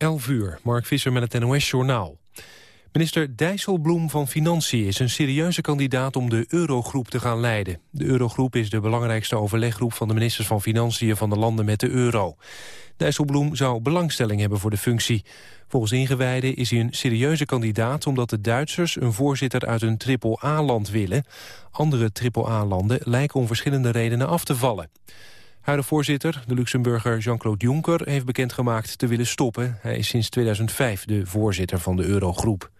11 uur, Mark Visser met het NOS-journaal. Minister Dijsselbloem van Financiën is een serieuze kandidaat om de Eurogroep te gaan leiden. De Eurogroep is de belangrijkste overleggroep van de ministers van Financiën van de landen met de euro. Dijsselbloem zou belangstelling hebben voor de functie. Volgens ingewijden is hij een serieuze kandidaat omdat de Duitsers een voorzitter uit een triple-A-land willen. Andere triple-A-landen lijken om verschillende redenen af te vallen. Huidige voorzitter, de Luxemburger Jean-Claude Juncker, heeft bekendgemaakt te willen stoppen. Hij is sinds 2005 de voorzitter van de Eurogroep.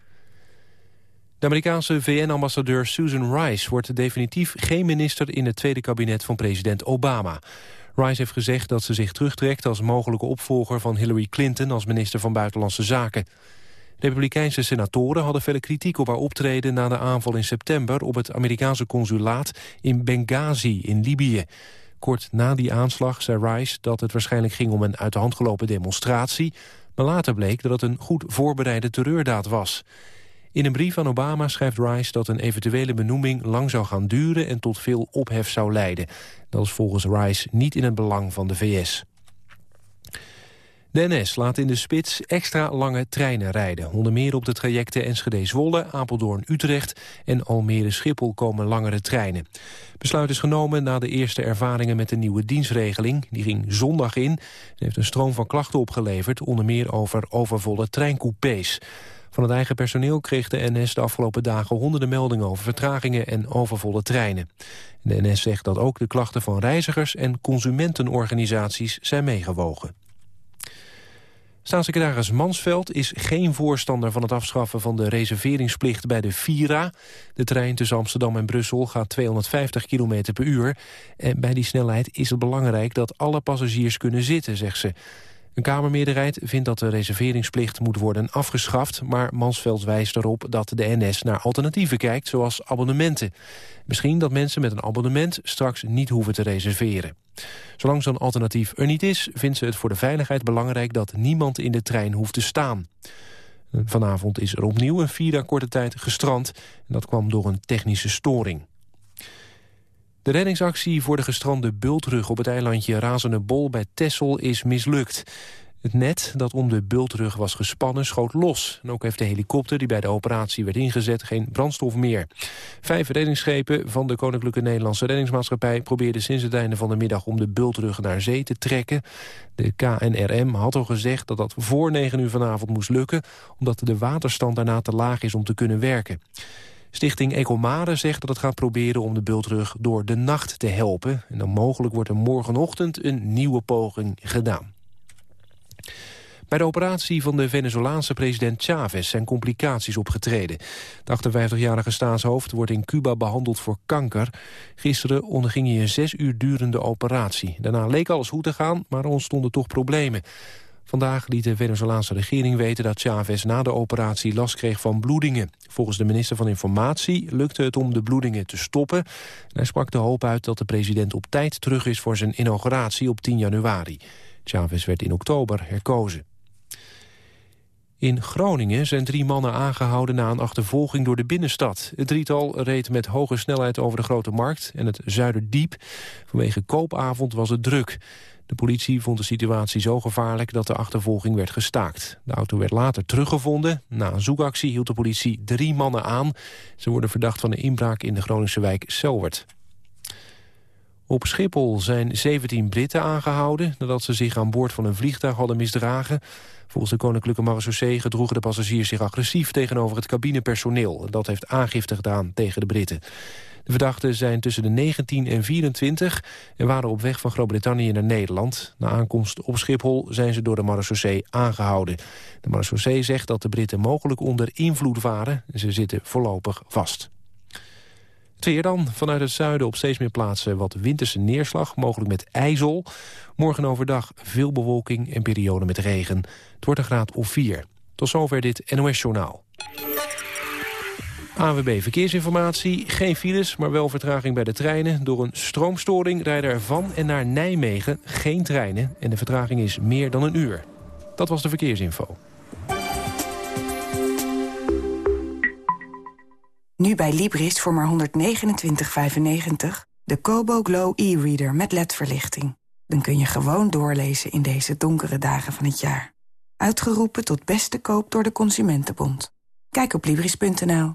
De Amerikaanse VN-ambassadeur Susan Rice wordt definitief geen minister in het tweede kabinet van president Obama. Rice heeft gezegd dat ze zich terugtrekt als mogelijke opvolger van Hillary Clinton als minister van Buitenlandse Zaken. Republikeinse senatoren hadden verder kritiek op haar optreden na de aanval in september op het Amerikaanse consulaat in Benghazi in Libië. Kort na die aanslag zei Rice dat het waarschijnlijk ging om een uit de hand gelopen demonstratie, maar later bleek dat het een goed voorbereide terreurdaad was. In een brief aan Obama schrijft Rice dat een eventuele benoeming lang zou gaan duren en tot veel ophef zou leiden. Dat is volgens Rice niet in het belang van de VS. De NS laat in de spits extra lange treinen rijden. Onder meer op de trajecten Enschede-Zwolle, Apeldoorn-Utrecht en Almere-Schiphol komen langere treinen. Besluit is genomen na de eerste ervaringen met de nieuwe dienstregeling. Die ging zondag in en heeft een stroom van klachten opgeleverd, onder meer over overvolle treincoupés. Van het eigen personeel kreeg de NS de afgelopen dagen honderden meldingen over vertragingen en overvolle treinen. De NS zegt dat ook de klachten van reizigers en consumentenorganisaties zijn meegewogen. Staatssecretaris Mansveld is geen voorstander van het afschaffen van de reserveringsplicht bij de Vira. De trein tussen Amsterdam en Brussel gaat 250 km per uur. En bij die snelheid is het belangrijk dat alle passagiers kunnen zitten, zegt ze. Een Kamermeerderheid vindt dat de reserveringsplicht moet worden afgeschaft... maar Mansveld wijst erop dat de NS naar alternatieven kijkt, zoals abonnementen. Misschien dat mensen met een abonnement straks niet hoeven te reserveren. Zolang zo'n alternatief er niet is, vindt ze het voor de veiligheid belangrijk... dat niemand in de trein hoeft te staan. Vanavond is er opnieuw een vierde korte tijd gestrand. En dat kwam door een technische storing. De reddingsactie voor de gestrande bultrug op het eilandje Razende Bol bij Tessel is mislukt. Het net dat om de bultrug was gespannen schoot los. En ook heeft de helikopter die bij de operatie werd ingezet geen brandstof meer. Vijf reddingsschepen van de Koninklijke Nederlandse Reddingsmaatschappij... probeerden sinds het einde van de middag om de bultrug naar zee te trekken. De KNRM had al gezegd dat dat voor negen uur vanavond moest lukken... omdat de waterstand daarna te laag is om te kunnen werken. Stichting Ecomare zegt dat het gaat proberen om de bultrug door de nacht te helpen. En dan mogelijk wordt er morgenochtend een nieuwe poging gedaan. Bij de operatie van de Venezolaanse president Chavez zijn complicaties opgetreden. De 58-jarige staatshoofd wordt in Cuba behandeld voor kanker. Gisteren onderging hij een zes uur durende operatie. Daarna leek alles goed te gaan, maar er ontstonden toch problemen. Vandaag liet de Venezolaanse regering weten dat Chavez na de operatie last kreeg van bloedingen. Volgens de minister van Informatie lukte het om de bloedingen te stoppen. En hij sprak de hoop uit dat de president op tijd terug is voor zijn inauguratie op 10 januari. Chavez werd in oktober herkozen. In Groningen zijn drie mannen aangehouden na een achtervolging door de binnenstad. Het drietal reed met hoge snelheid over de Grote Markt en het Zuiderdiep. Vanwege koopavond was het druk. De politie vond de situatie zo gevaarlijk dat de achtervolging werd gestaakt. De auto werd later teruggevonden. Na een zoekactie hield de politie drie mannen aan. Ze worden verdacht van een inbraak in de Groningse wijk Selwert. Op Schiphol zijn 17 Britten aangehouden... nadat ze zich aan boord van een vliegtuig hadden misdragen. Volgens de Koninklijke Marechaussee gedroegen de passagiers zich agressief... tegenover het cabinepersoneel. Dat heeft aangifte gedaan tegen de Britten. De verdachten zijn tussen de 19 en 24 en waren op weg van Groot-Brittannië naar Nederland. Na aankomst op Schiphol zijn ze door de marechaussee aangehouden. De marechaussee zegt dat de Britten mogelijk onder invloed waren. Ze zitten voorlopig vast. Het dan. Vanuit het zuiden op steeds meer plaatsen wat winterse neerslag, mogelijk met ijzel. Morgen overdag veel bewolking en perioden met regen. Het wordt een graad of 4. Tot zover dit NOS Journaal. AWB Verkeersinformatie. Geen files, maar wel vertraging bij de treinen. Door een stroomstoring rijden er van en naar Nijmegen geen treinen. En de vertraging is meer dan een uur. Dat was de verkeersinfo. Nu bij Libris voor maar 129,95 de Kobo Glow e-reader met ledverlichting. Dan kun je gewoon doorlezen in deze donkere dagen van het jaar. Uitgeroepen tot beste koop door de Consumentenbond. Kijk op Libris.nl.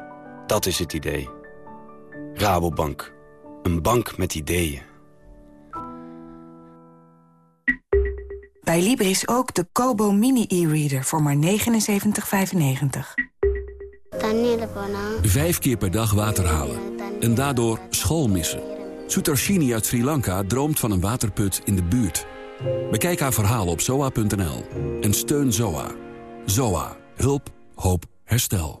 Dat is het idee. Rabobank. Een bank met ideeën. Bij Libris ook de Kobo Mini e-reader voor maar 79,95. Vijf keer per dag water halen. En daardoor school missen. Sutarshini uit Sri Lanka droomt van een waterput in de buurt. Bekijk haar verhaal op zoa.nl. En steun ZOA. ZOA. Hulp. Hoop. Herstel.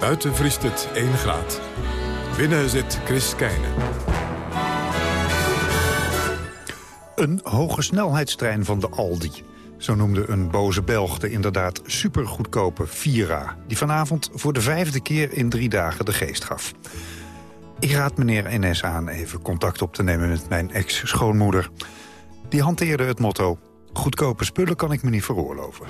Buiten vriest het 1 graad. Binnen zit Chris Keijnen. Een hoge snelheidstrein van de Aldi. Zo noemde een boze Belg de inderdaad supergoedkope Vira... die vanavond voor de vijfde keer in drie dagen de geest gaf. Ik raad meneer NS aan even contact op te nemen met mijn ex-schoonmoeder. Die hanteerde het motto... goedkope spullen kan ik me niet veroorloven.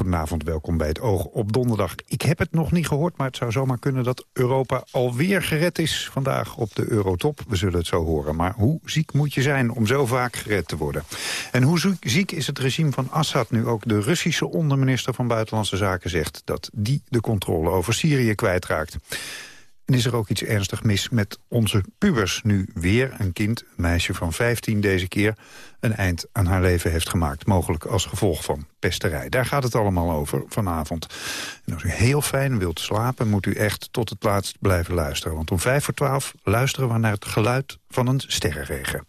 Goedenavond, welkom bij het Oog op donderdag. Ik heb het nog niet gehoord, maar het zou zomaar kunnen dat Europa alweer gered is vandaag op de Eurotop. We zullen het zo horen. Maar hoe ziek moet je zijn om zo vaak gered te worden? En hoe ziek is het regime van Assad nu ook de Russische onderminister van Buitenlandse Zaken zegt dat die de controle over Syrië kwijtraakt? En is er ook iets ernstig mis met onze pubers. Nu weer een kind, een meisje van 15 deze keer... een eind aan haar leven heeft gemaakt. Mogelijk als gevolg van pesterij. Daar gaat het allemaal over vanavond. En als u heel fijn wilt slapen, moet u echt tot het laatst blijven luisteren. Want om vijf voor twaalf luisteren we naar het geluid van een sterrenregen.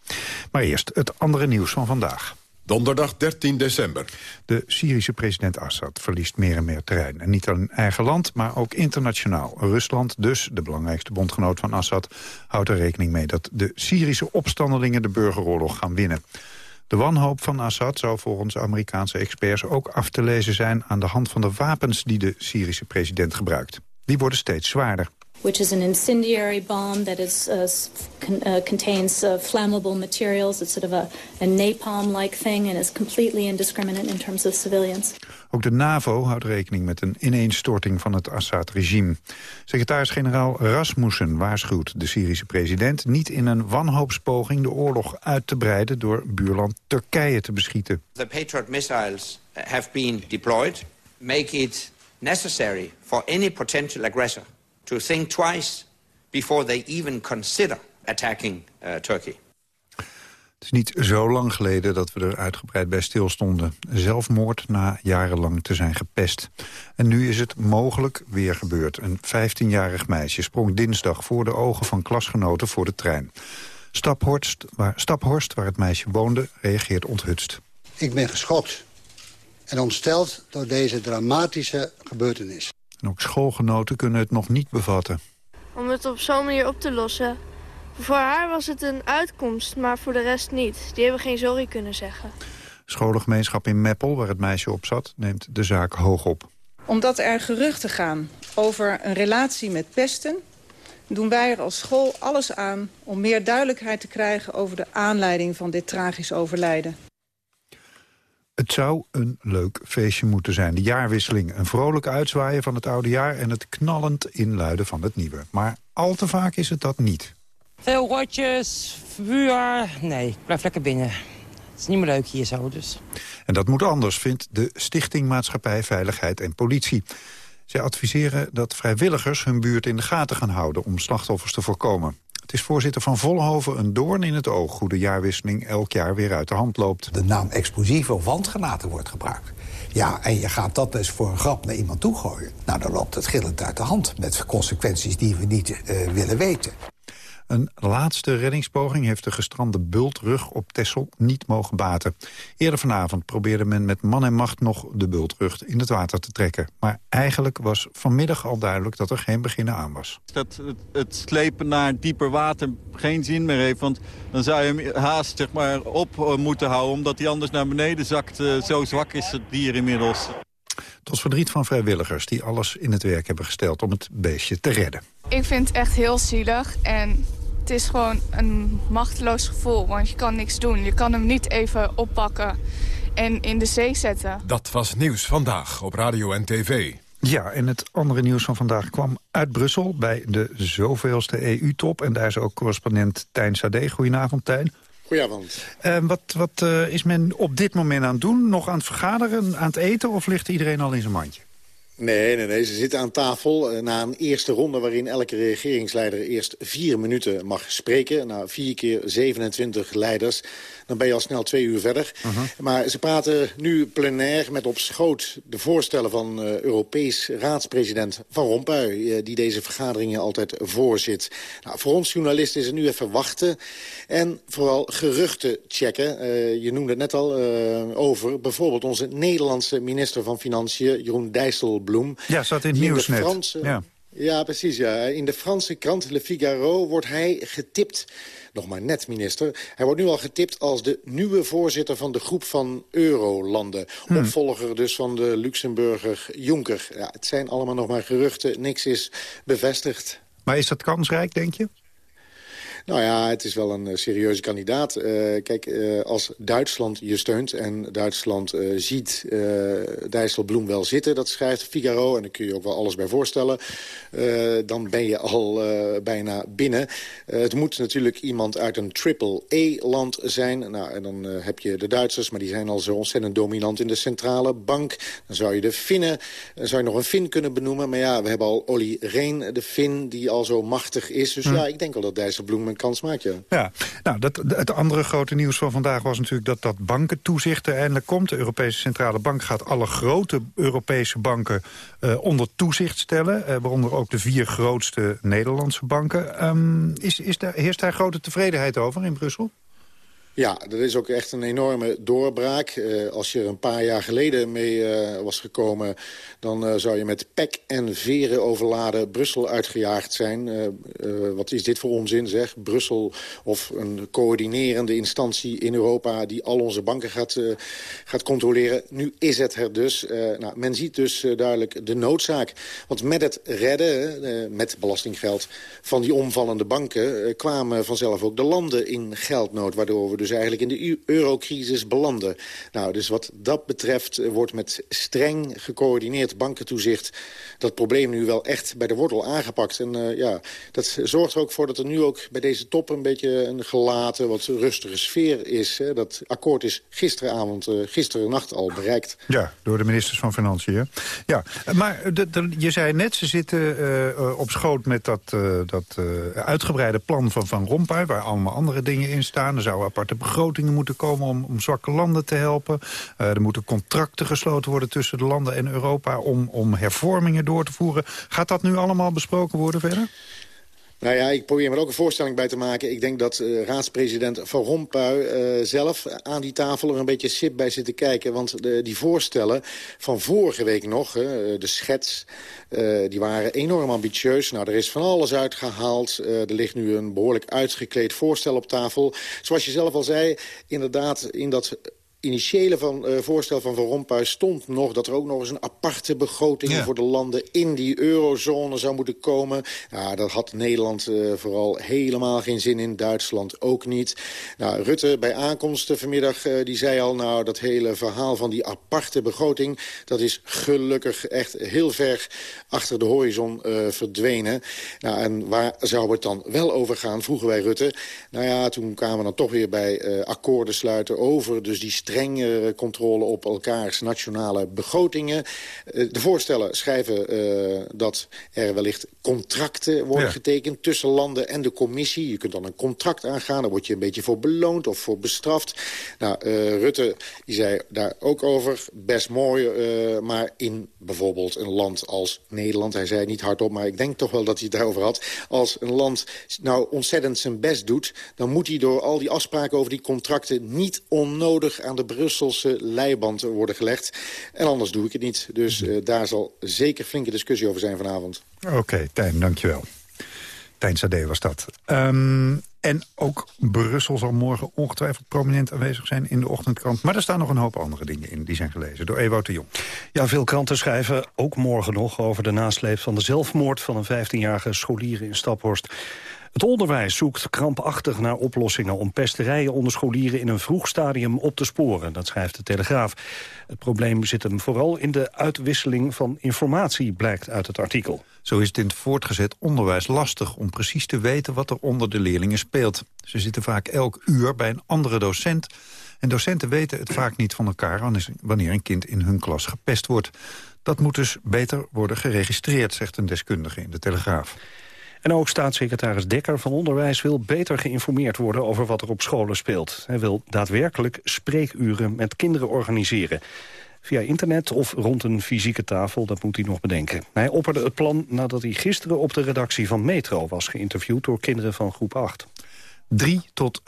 Maar eerst het andere nieuws van vandaag. Donderdag 13 december. De Syrische president Assad verliest meer en meer terrein. En niet alleen eigen land, maar ook internationaal. Rusland, dus de belangrijkste bondgenoot van Assad... houdt er rekening mee dat de Syrische opstandelingen de burgeroorlog gaan winnen. De wanhoop van Assad zou volgens Amerikaanse experts ook af te lezen zijn... aan de hand van de wapens die de Syrische president gebruikt. Die worden steeds zwaarder which is an incendiary bomb that is, uh, con uh, contains uh, flammable materials. It's sort of a, a napalm-like thing and is completely indiscriminate in terms of civilians. Ook de NAVO houdt rekening met een ineenstorting van het Assad-regime. Secretaris-generaal Rasmussen waarschuwt de Syrische president... niet in een wanhoopspoging de oorlog uit te breiden... door buurland Turkije te beschieten. The Patriot missiles have been deployed. Make it necessary for any potential aggressor to think twice before they even consider attacking uh, Turkey. Het is niet zo lang geleden dat we er uitgebreid bij stilstonden. Zelfmoord na jarenlang te zijn gepest. En nu is het mogelijk weer gebeurd. Een 15-jarig meisje sprong dinsdag voor de ogen van klasgenoten voor de trein. Staphorst waar, Staphorst, waar het meisje woonde, reageert onthutst. Ik ben geschokt en ontsteld door deze dramatische gebeurtenis. En ook schoolgenoten kunnen het nog niet bevatten. Om het op zo'n manier op te lossen. Voor haar was het een uitkomst, maar voor de rest niet. Die hebben geen sorry kunnen zeggen. Scholengemeenschap in Meppel, waar het meisje op zat, neemt de zaak hoog op. Omdat er geruchten gaan over een relatie met pesten... doen wij er als school alles aan om meer duidelijkheid te krijgen... over de aanleiding van dit tragisch overlijden. Het zou een leuk feestje moeten zijn. De jaarwisseling, een vrolijk uitzwaaien van het oude jaar... en het knallend inluiden van het nieuwe. Maar al te vaak is het dat niet. Veel rotjes, vuur. Nee, ik blijf lekker binnen. is niet meer leuk hier zo, dus. En dat moet anders, vindt de Stichting Maatschappij, Veiligheid en Politie. Zij adviseren dat vrijwilligers hun buurt in de gaten gaan houden... om slachtoffers te voorkomen. Het is voorzitter van Vollenhoven een doorn in het oog... hoe de jaarwisseling elk jaar weer uit de hand loopt. De naam explosieve wandgranaten wordt gebruikt. Ja, en je gaat dat dus voor een grap naar iemand toe gooien. Nou, dan loopt het gillend uit de hand... met consequenties die we niet uh, willen weten. Een laatste reddingspoging heeft de gestrande bultrug op Texel niet mogen baten. Eerder vanavond probeerde men met man en macht nog de bultrug in het water te trekken. Maar eigenlijk was vanmiddag al duidelijk dat er geen beginnen aan was. Dat het, het slepen naar dieper water geen zin meer heeft. Want dan zou je hem haast zeg maar, op eh, moeten houden omdat hij anders naar beneden zakt. Eh, zo zwak is het dier inmiddels. Tot verdriet van vrijwilligers die alles in het werk hebben gesteld om het beestje te redden. Ik vind het echt heel zielig en het is gewoon een machteloos gevoel, want je kan niks doen. Je kan hem niet even oppakken en in de zee zetten. Dat was Nieuws Vandaag op Radio en TV. Ja, en het andere nieuws van vandaag kwam uit Brussel... bij de zoveelste EU-top. En daar is ook correspondent Tijn Sade. Goedenavond, Tijn. Goedenavond. Uh, wat wat uh, is men op dit moment aan het doen? Nog aan het vergaderen, aan het eten... of ligt iedereen al in zijn mandje? Nee, nee, nee. Ze zitten aan tafel uh, na een eerste ronde... waarin elke regeringsleider eerst vier minuten mag spreken. Nou, vier keer 27 leiders dan ben je al snel twee uur verder. Maar ze praten nu plenair met op schoot de voorstellen van uh, Europees raadspresident Van Rompuy... Uh, die deze vergaderingen altijd voorzit. Nou, voor ons journalisten is het nu even wachten en vooral geruchten checken. Je noemde het net al over bijvoorbeeld onze Nederlandse minister van Financiën... Jeroen Dijsselbloem. Ja, zat in het nieuws net. Franse... Ja. ja, precies. Ja. In de Franse krant Le Figaro wordt hij getipt nog maar net minister. Hij wordt nu al getipt als de nieuwe voorzitter van de groep van eurolanden. Hmm. Opvolger dus van de Luxemburger Juncker. Ja, het zijn allemaal nog maar geruchten, niks is bevestigd. Maar is dat kansrijk, denk je? Nou ja, het is wel een uh, serieuze kandidaat. Uh, kijk, uh, als Duitsland je steunt en Duitsland ziet Dijsselbloem wel zitten... dat schrijft Figaro, en daar kun je ook wel alles bij voorstellen... dan ben je al bijna binnen. het moet natuurlijk iemand uit een triple-E-land zijn. Nou, en dan heb je de Duitsers, maar die zijn al zo ontzettend dominant in de centrale bank. Dan zou je de Finnen, dan zou je nog een Fin kunnen benoemen. Maar ja, we hebben al Olly Reen, de Fin, die al zo machtig is. Dus hm. ja, ik denk wel dat Dijsselbloem kans maakt, ja. Ja, nou, dat, het andere grote nieuws van vandaag was natuurlijk dat dat bankentoezicht er eindelijk komt. De Europese Centrale Bank gaat alle grote Europese banken uh, onder toezicht stellen. Uh, waaronder ook de vier grootste Nederlandse banken. Um, is, is daar, heerst daar grote tevredenheid over in Brussel? Ja, dat is ook echt een enorme doorbraak. Uh, als je er een paar jaar geleden mee uh, was gekomen... dan uh, zou je met pek en veren overladen Brussel uitgejaagd zijn. wat is dit voor onzin, zeg? Brussel of een coördinerende instantie in Europa... die al onze banken gaat, gaat controleren. Nu is het er dus. nou, men ziet dus duidelijk de noodzaak. Want met het redden, met belastinggeld van die omvallende banken... kwamen vanzelf ook de landen in geldnood... waardoor we dus eigenlijk in de eurocrisis belanden. Nou, dus wat dat betreft eh, wordt met streng gecoördineerd bankentoezicht... dat probleem nu wel echt bij de wortel aangepakt. En uh, ja, dat zorgt er ook voor dat er nu ook bij deze top... een beetje een gelaten, wat rustige sfeer is. Hè. Dat akkoord is gisteravond, uh, gisteren nacht al bereikt. Ja, door de ministers van Financiën. Ja, maar je zei net, ze zitten uh, op schoot met dat, dat uitgebreide plan van Van Rompuy... waar allemaal andere dingen in staan. Er zou apart aparte begrotingen moeten komen om, om zwakke landen te helpen. Uh, er moeten contracten gesloten worden tussen de landen en Europa om, om hervormingen door te voeren. Gaat dat nu allemaal besproken worden verder? Nou ja, ik probeer me er ook een voorstelling bij te maken. Ik denk dat uh, raadspresident Van Rompuy uh, zelf aan die tafel er een beetje sip bij zit te kijken. Want de, die voorstellen van vorige week nog, uh, de schets, die waren enorm ambitieus. Nou, er is van alles uitgehaald. er ligt nu een behoorlijk uitgekleed voorstel op tafel. Zoals je zelf al zei, inderdaad, in dat initiële van, uh, voorstel van Van Rompuy stond nog... dat er ook nog eens een aparte begroting voor de landen in die eurozone zou moeten komen. Ja, dat had Nederland uh, vooral helemaal geen zin in. Duitsland ook niet. Nou, Rutte bij aankomst vanmiddag uh, die zei al... nou, dat hele verhaal van die aparte begroting... dat is gelukkig echt heel ver achter de horizon verdwenen. Nou, en waar zou het dan wel over gaan, vroegen wij Rutte. Nou ja, toen kwamen we dan toch weer bij akkoorden sluiten over... dus die strengere controle op elkaars nationale begrotingen. Eh, de voorstellen schrijven eh, dat er wellicht contracten worden getekend... tussen landen en de commissie. Je kunt dan een contract aangaan, daar word je een beetje voor beloond of voor bestraft. Nou, uh, Rutte die zei daar ook over, best mooi... maar in bijvoorbeeld een land als Nederland... hij zei het niet hardop, maar ik denk toch wel dat hij het daarover had... als een land nou ontzettend zijn best doet... dan moet hij door al die afspraken over die contracten... niet onnodig aan de Brusselse leiband worden gelegd. En anders doe ik het niet. Dus uh, daar zal zeker flinke discussie over zijn vanavond. Oké, okay, Tijn, dankjewel. Tijn Sade was dat. Um, en ook Brussel zal morgen ongetwijfeld prominent aanwezig zijn in de ochtendkrant. Maar er staan nog een hoop andere dingen in. Die zijn gelezen door Ewout de Jong. Ja, veel kranten schrijven ook morgen nog over de nasleep van de zelfmoord van een 15-jarige scholier in Staphorst. Het onderwijs zoekt krampachtig naar oplossingen om pesterijen onder scholieren in een vroeg stadium op te sporen, dat schrijft de Telegraaf. Het probleem zit hem vooral in de uitwisseling van informatie, blijkt uit het artikel. Zo is het in het voortgezet onderwijs lastig om precies te weten wat er onder de leerlingen speelt. Ze zitten vaak elk uur bij een andere docent en docenten weten het vaak niet van elkaar wanneer een kind in hun klas gepest wordt. Dat moet dus beter worden geregistreerd, zegt een deskundige in de Telegraaf. En ook staatssecretaris Dekker van Onderwijs wil beter geïnformeerd worden over wat er op scholen speelt. Hij wil daadwerkelijk spreekuren met kinderen organiseren. Via internet of rond een fysieke tafel, dat moet hij nog bedenken. Hij opperde het plan nadat hij gisteren op de redactie van Metro was geïnterviewd door kinderen van groep 8. 3 tot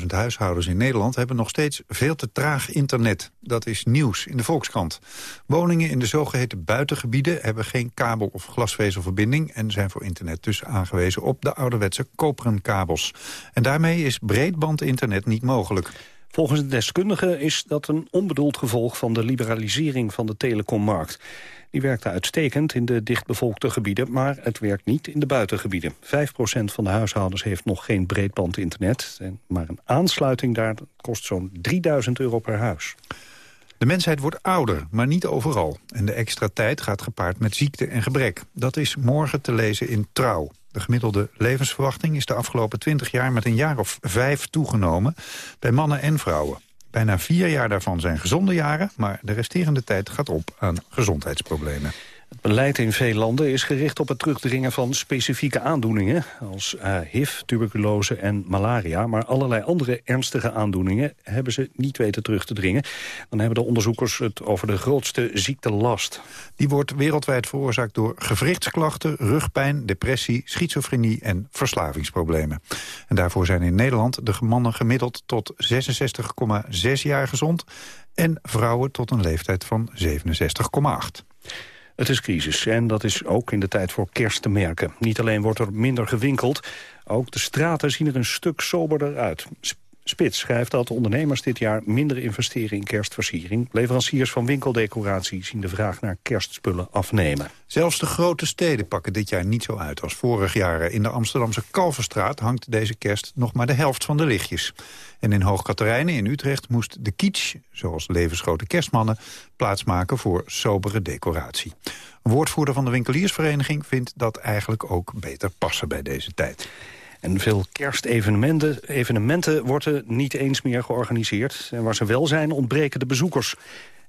500.000 huishoudens in Nederland hebben nog steeds veel te traag internet. Dat is nieuws in de Volkskrant. Woningen in de zogeheten buitengebieden hebben geen kabel- of glasvezelverbinding... en zijn voor internet dus aangewezen op de ouderwetse koperen kabels. En daarmee is breedbandinternet niet mogelijk. Volgens de deskundigen is dat een onbedoeld gevolg van de liberalisering van de telecommarkt. Die werkte uitstekend in de dichtbevolkte gebieden, maar het werkt niet in de buitengebieden. 5% van de huishoudens heeft nog geen breedbandinternet. Maar een aansluiting daar kost zo'n 3000 euro per huis. De mensheid wordt ouder, maar niet overal. En de extra tijd gaat gepaard met ziekte en gebrek. Dat is morgen te lezen in Trouw. De gemiddelde levensverwachting is de afgelopen 20 jaar met een jaar of vijf toegenomen bij mannen en vrouwen. Bijna vier jaar daarvan zijn gezonde jaren, maar de resterende tijd gaat op aan gezondheidsproblemen. Het beleid in veel landen is gericht op het terugdringen van specifieke aandoeningen... als uh, HIV, tuberculose en malaria. Maar allerlei andere ernstige aandoeningen hebben ze niet weten terug te dringen. Dan hebben de onderzoekers het over de grootste ziektelast. Die wordt wereldwijd veroorzaakt door gewrichtsklachten, rugpijn, depressie, schizofrenie en verslavingsproblemen. En daarvoor zijn in Nederland de mannen gemiddeld tot 66,6 jaar gezond... en vrouwen tot een leeftijd van 67,8. Het is crisis en dat is ook in de tijd voor kerst te merken. Niet alleen wordt er minder gewinkeld, ook de straten zien er een stuk soberder uit. Spits schrijft dat ondernemers dit jaar minder investeren in kerstversiering. Leveranciers van winkeldecoratie zien de vraag naar kerstspullen afnemen. Zelfs de grote steden pakken dit jaar niet zo uit als vorig jaar. In de Amsterdamse Kalverstraat hangt deze kerst nog maar de helft van de lichtjes. En in Hoogkaterijnen in Utrecht moest de kitsch, zoals levensgrote kerstmannen, plaatsmaken voor sobere decoratie. Een woordvoerder van de winkeliersvereniging vindt dat eigenlijk ook beter passen bij deze tijd. En veel kerstevenementen evenementen worden niet eens meer georganiseerd. En waar ze wel zijn, ontbreken de bezoekers.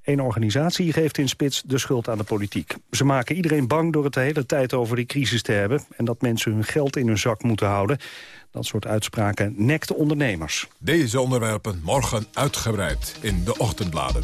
Een organisatie geeft in spits de schuld aan de politiek. Ze maken iedereen bang door het de hele tijd over die crisis te hebben... en dat mensen hun geld in hun zak moeten houden. Dat soort uitspraken nekt de ondernemers. Deze onderwerpen morgen uitgebreid in de ochtendbladen.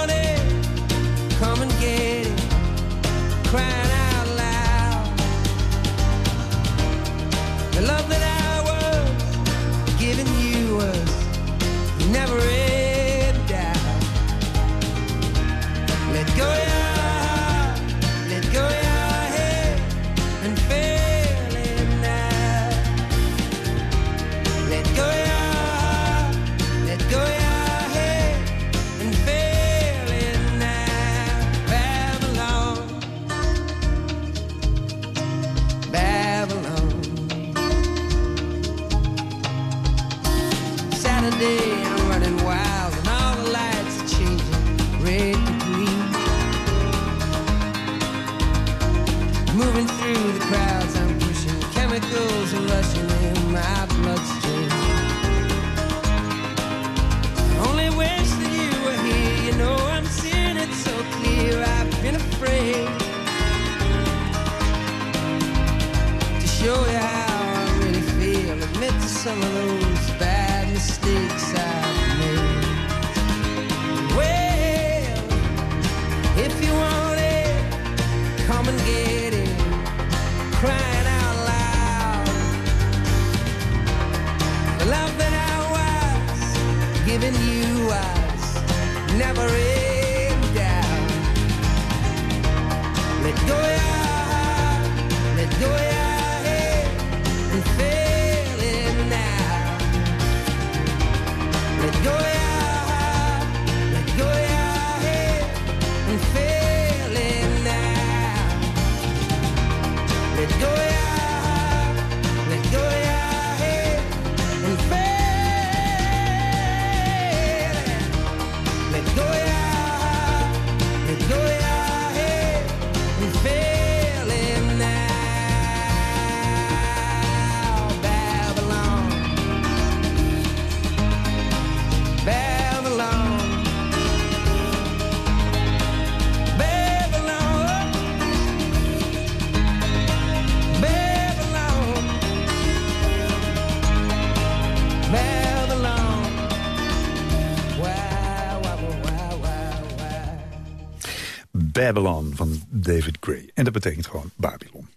Babylon van David Gray. En dat betekent gewoon Babylon.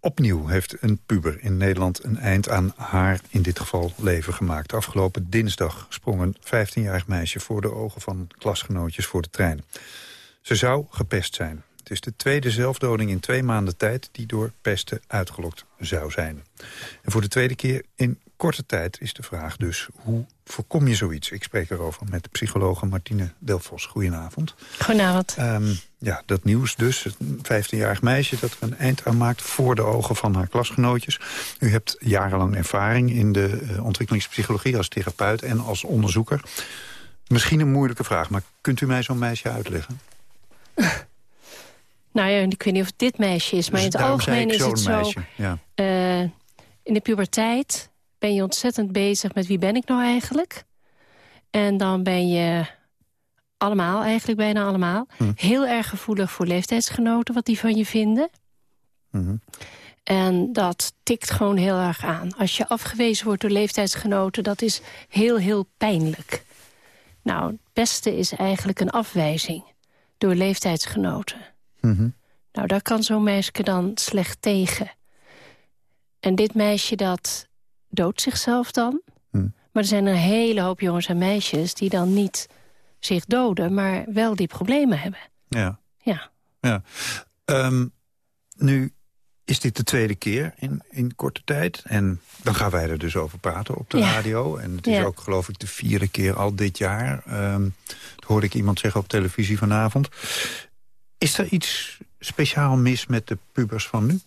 Opnieuw heeft een puber in Nederland een eind aan haar, in dit geval, leven gemaakt. Afgelopen dinsdag sprong een 15-jarig meisje voor de ogen van klasgenootjes voor de trein. Ze zou gepest zijn. Het is de tweede zelfdoding in twee maanden tijd die door pesten uitgelokt zou zijn. En voor de tweede keer in korte tijd is de vraag dus... hoe voorkom je zoiets? Ik spreek erover met psychologe Martine Delfos. Goedenavond. Goedenavond. Ehm, ja, dat nieuws dus. Een 15-jarig meisje dat er een eind aan maakt... voor de ogen van haar klasgenootjes. U hebt jarenlang ervaring in de eh, ontwikkelingspsychologie... als therapeut en als onderzoeker. Misschien een moeilijke vraag, maar kunt u mij zo'n meisje uitleggen? Nou ja, ik weet niet of het dit meisje is, maar Dus in het algemeen is het zo... meisje, ja. eh, in de puberteit ben je ontzettend bezig met wie ben ik nou eigenlijk. En dan ben je allemaal, eigenlijk bijna allemaal... Hm. heel erg gevoelig voor leeftijdsgenoten, wat die van je vinden. Mhm. En dat tikt gewoon heel erg aan. Als je afgewezen wordt door leeftijdsgenoten, dat is heel, heel pijnlijk. Nou, het beste is eigenlijk een afwijzing door leeftijdsgenoten. Mhm. Nou, daar kan zo'n meisje dan slecht tegen. En dit meisje dat doodt zichzelf dan. Hm. Maar er zijn een hele hoop jongens en meisjes... die dan niet zich doden, maar wel die problemen hebben. Ja. Ja. ja. Ehm, nu is dit de tweede keer in, in korte tijd. En dan gaan wij er dus over praten op de Ja. radio. En het is Ja. ook, geloof ik, de vierde keer al dit jaar. Ehm, dat hoorde ik iemand zeggen op televisie vanavond. Is er iets speciaal mis met de pubers van nu?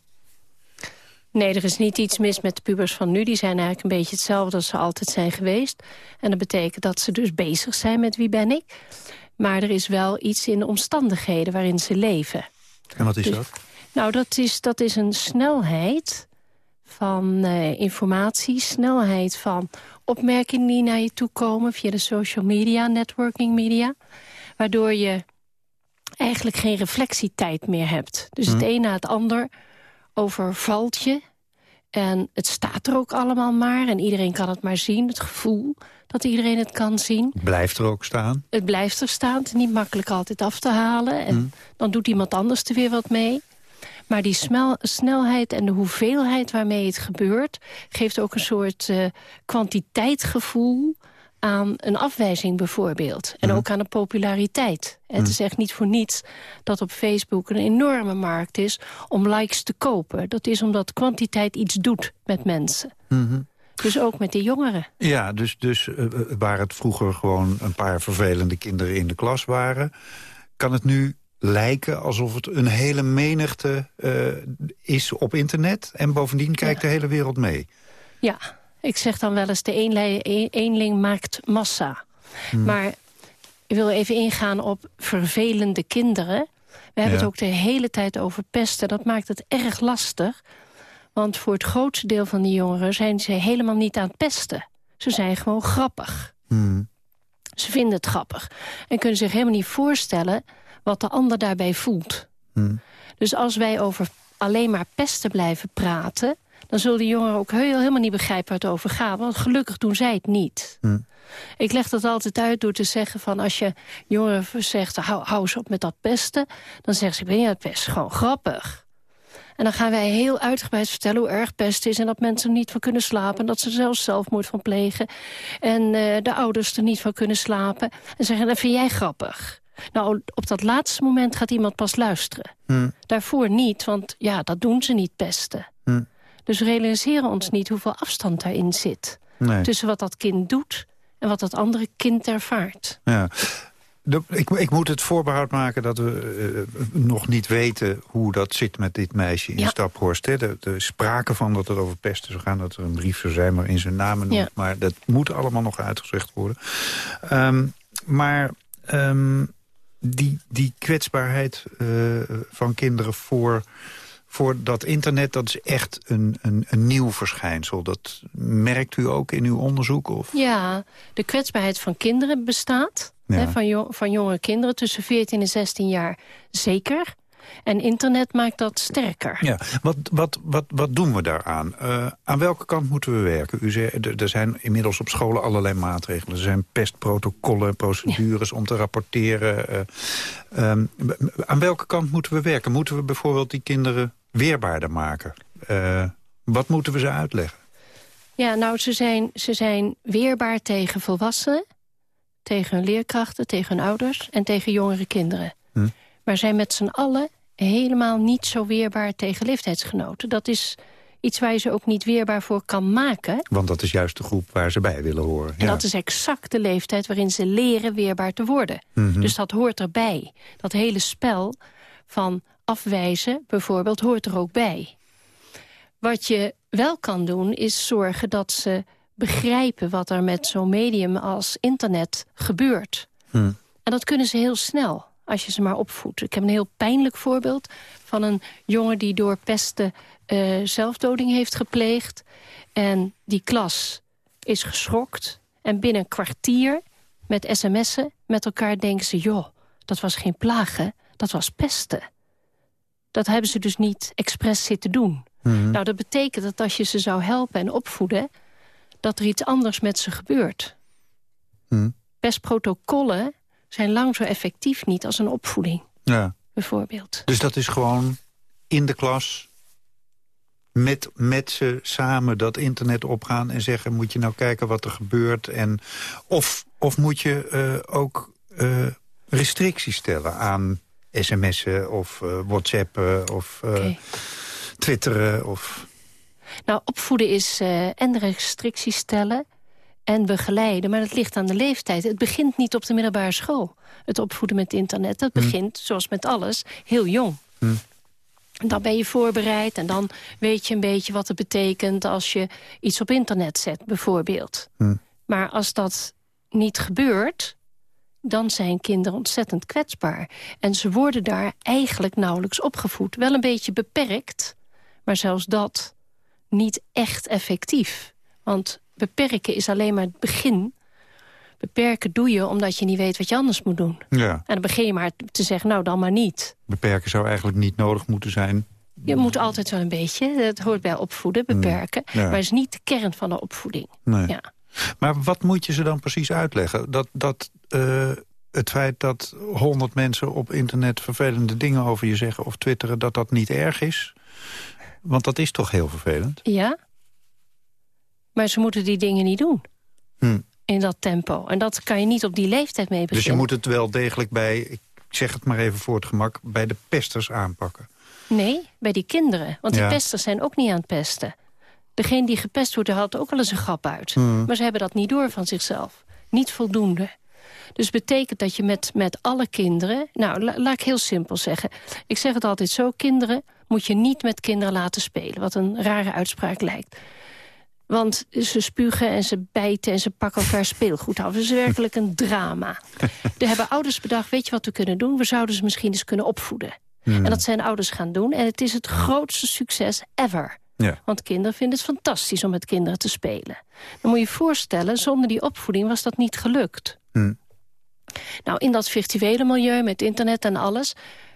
Nee, er is niet iets mis met de pubers van nu. Die zijn eigenlijk een beetje hetzelfde als ze altijd zijn geweest. En dat betekent dat ze dus bezig zijn met wie ben ik. Maar er is wel iets in de omstandigheden waarin ze leven. En wat is Dus- dat? Nou, dat is, dat is een snelheid van eh, informatie, snelheid van opmerkingen die naar je toe komen... via de social media, networking media. Waardoor je eigenlijk geen reflectietijd meer hebt. Dus het Mhm. een na het ander overvalt je. En het staat er ook allemaal maar. En iedereen kan het maar zien. Het gevoel dat iedereen het kan zien. Blijft er ook staan. Het blijft er staan. Het is niet makkelijk altijd af te halen. En Mm. dan doet iemand anders er weer wat mee. Maar die snelheid en de hoeveelheid waarmee het gebeurt... geeft ook een soort eh kwantiteitgevoel aan een afwijzing bijvoorbeeld. En ook aan een populariteit. Het is echt niet voor niets dat op Facebook een enorme markt is... om likes te kopen. Dat is omdat kwantiteit iets doet met mensen. Mhm. Dus ook met de jongeren. Ja, dus, dus eh, waar het vroeger gewoon een paar vervelende kinderen in de klas waren... kan het nu lijken alsof het een hele menigte eh, is op internet... en bovendien kijkt de hele wereld mee. Ja, ik zeg dan wel eens de eenling maakt massa. Hmm. Maar ik wil even ingaan op vervelende kinderen. We hebben Ja. het ook de hele tijd over pesten. Dat maakt het erg lastig. Want voor het grootste deel van die jongeren zijn ze helemaal niet aan het pesten. Ze zijn gewoon grappig. Hmm. Ze vinden het grappig. En kunnen zich helemaal niet voorstellen wat de ander daarbij voelt. Hmm. Dus als wij over alleen maar pesten blijven praten... dan zullen de jongeren ook heel, helemaal niet begrijpen waar het over gaat. Want gelukkig doen zij het niet. Hmm. Ik leg dat altijd uit door te zeggen van... als je jongeren zegt, hou, hou eens op met dat pesten... dan zeggen ze, ben je het pesten? Gewoon grappig. En dan gaan wij heel uitgebreid vertellen hoe erg pest is... en dat mensen er niet van kunnen slapen... en dat ze zelfs zelfmoord van plegen. En eh, de ouders er niet van kunnen slapen. En zeggen, dat vind jij grappig. Nou, op dat laatste moment gaat iemand pas luisteren. Hmm. Daarvoor niet, want ja, dat doen ze niet pesten. Hmm. Dus we realiseren ons niet hoeveel afstand daarin zit. Nee. Tussen wat dat kind doet en wat dat andere kind ervaart. Ja. De- ik, ik moet het voorbehoud maken dat we eh, nog niet weten hoe dat zit met dit meisje in Ja. Staphorst. Er sprake van dat het over pesten zou gaan, dat er een brief zou zijn waarin zijn namen noemt. Ja. Maar dat moet allemaal nog uitgezegd worden. Ehm, maar ehm, die, die kwetsbaarheid eh, van kinderen voor, voor dat internet... dat is echt een, een, een nieuw verschijnsel. Dat merkt u ook in uw onderzoek? Of? Ja, de kwetsbaarheid van kinderen bestaat. Ja. Hè, van, jo- van jonge kinderen tussen 14 en 16 jaar zeker. En internet maakt dat sterker. Ja, wat, wat, wat, wat doen we daaraan? Eh, aan welke kant moeten we werken? U zei, er, zijn inmiddels op scholen allerlei maatregelen. Er zijn pestprotocollen, procedures om te rapporteren. eh, ehm, aan welke kant moeten we werken? Moeten we bijvoorbeeld die kinderen weerbaarder maken? Eh, wat moeten we ze uitleggen? Ja, nou, ze zijn, ze zijn weerbaar tegen volwassenen... tegen hun leerkrachten, tegen hun ouders... en tegen jongere kinderen. Hm. Maar zijn met z'n allen helemaal niet zo weerbaar tegen leeftijdsgenoten. Dat is iets waar je ze ook niet weerbaar voor kan maken. Want dat is juist de groep waar ze bij willen horen. En Ja. dat is exact de leeftijd waarin ze leren weerbaar te worden. Mhm. Dus dat hoort erbij. Dat hele spel van afwijzen bijvoorbeeld hoort er ook bij. Wat je wel kan doen is zorgen dat ze begrijpen... wat er met zo'n medium als internet gebeurt. Hm. En dat kunnen ze heel snel, als je ze maar opvoedt. Ik heb een heel pijnlijk voorbeeld van een jongen... die door pesten eh, zelfdoding heeft gepleegd. En die klas is geschokt. En binnen een kwartier met sms'en met elkaar denken ze... joh, dat was geen plagen, dat was pesten. Dat hebben ze dus niet expres zitten doen. Mhm. Nou, dat betekent dat als je ze zou helpen en opvoeden... dat er iets anders met ze gebeurt. Hm. Pestprotocollen zijn lang zo effectief niet als een opvoeding, Ja. bijvoorbeeld. Dus dat is gewoon in de klas met, met ze samen dat internet opgaan en zeggen... moet je nou kijken wat er gebeurt? En, of, of moet je eh, ook eh, restricties stellen aan sms'en of eh, whatsappen of eh, twitteren? Of... Nou, opvoeden is en restricties stellen en begeleiden. Maar dat ligt aan de leeftijd. Het begint niet op de middelbare school. Het opvoeden met internet. Dat Hm. begint, zoals met alles, heel jong. Hm. En dan ben je voorbereid en dan weet je een beetje wat het betekent... als je iets op internet zet, bijvoorbeeld. Hm. Maar als dat niet gebeurt, dan zijn kinderen ontzettend kwetsbaar. En ze worden daar eigenlijk nauwelijks opgevoed. Wel een beetje beperkt, maar zelfs dat niet echt effectief. Want beperken is alleen maar het begin. Beperken doe je omdat je niet weet wat je anders moet doen. Ja. En dan begin je maar te zeggen, nou dan maar niet. Beperken zou eigenlijk niet nodig moeten zijn. Je moet altijd wel een beetje, dat hoort bij opvoeden, beperken. Ja. Maar het is niet de kern van de opvoeding. Nee. Ja. Maar wat moet je ze dan precies uitleggen? Dat, dat eh, het feit dat honderd mensen op internet vervelende dingen over je zeggen... of twitteren, dat dat niet erg is? Want dat is toch heel vervelend? Ja. Maar ze moeten die dingen niet doen. Hm. In dat tempo. En dat kan je niet op die leeftijd mee Dus je beginnen. moet het wel degelijk bij, ik zeg het maar even voor het gemak... bij de pesters aanpakken. Nee, bij die kinderen. Want die Ja. pesters zijn ook niet aan het pesten. Degene die gepest wordt, daar had ook wel eens een grap uit. Hmm. Maar ze hebben dat niet door van zichzelf. Niet voldoende. Dus betekent dat je met, met alle kinderen... Nou, la- laat ik heel simpel zeggen. Ik zeg het altijd zo, kinderen moet je niet met kinderen laten spelen. Wat een rare uitspraak lijkt. Want ze spugen en ze bijten en ze pakken elkaar speelgoed af. Het is werkelijk een drama. Er hebben ouders bedacht, weet je wat we kunnen doen? We zouden ze misschien eens kunnen opvoeden. En dat zijn ouders gaan doen. En het is het grootste succes ever. Ja. Want kinderen vinden het fantastisch om met kinderen te spelen. Dan moet je je voorstellen, zonder die opvoeding was dat niet gelukt. Hmm. Nou, in dat virtuele milieu met internet en alles...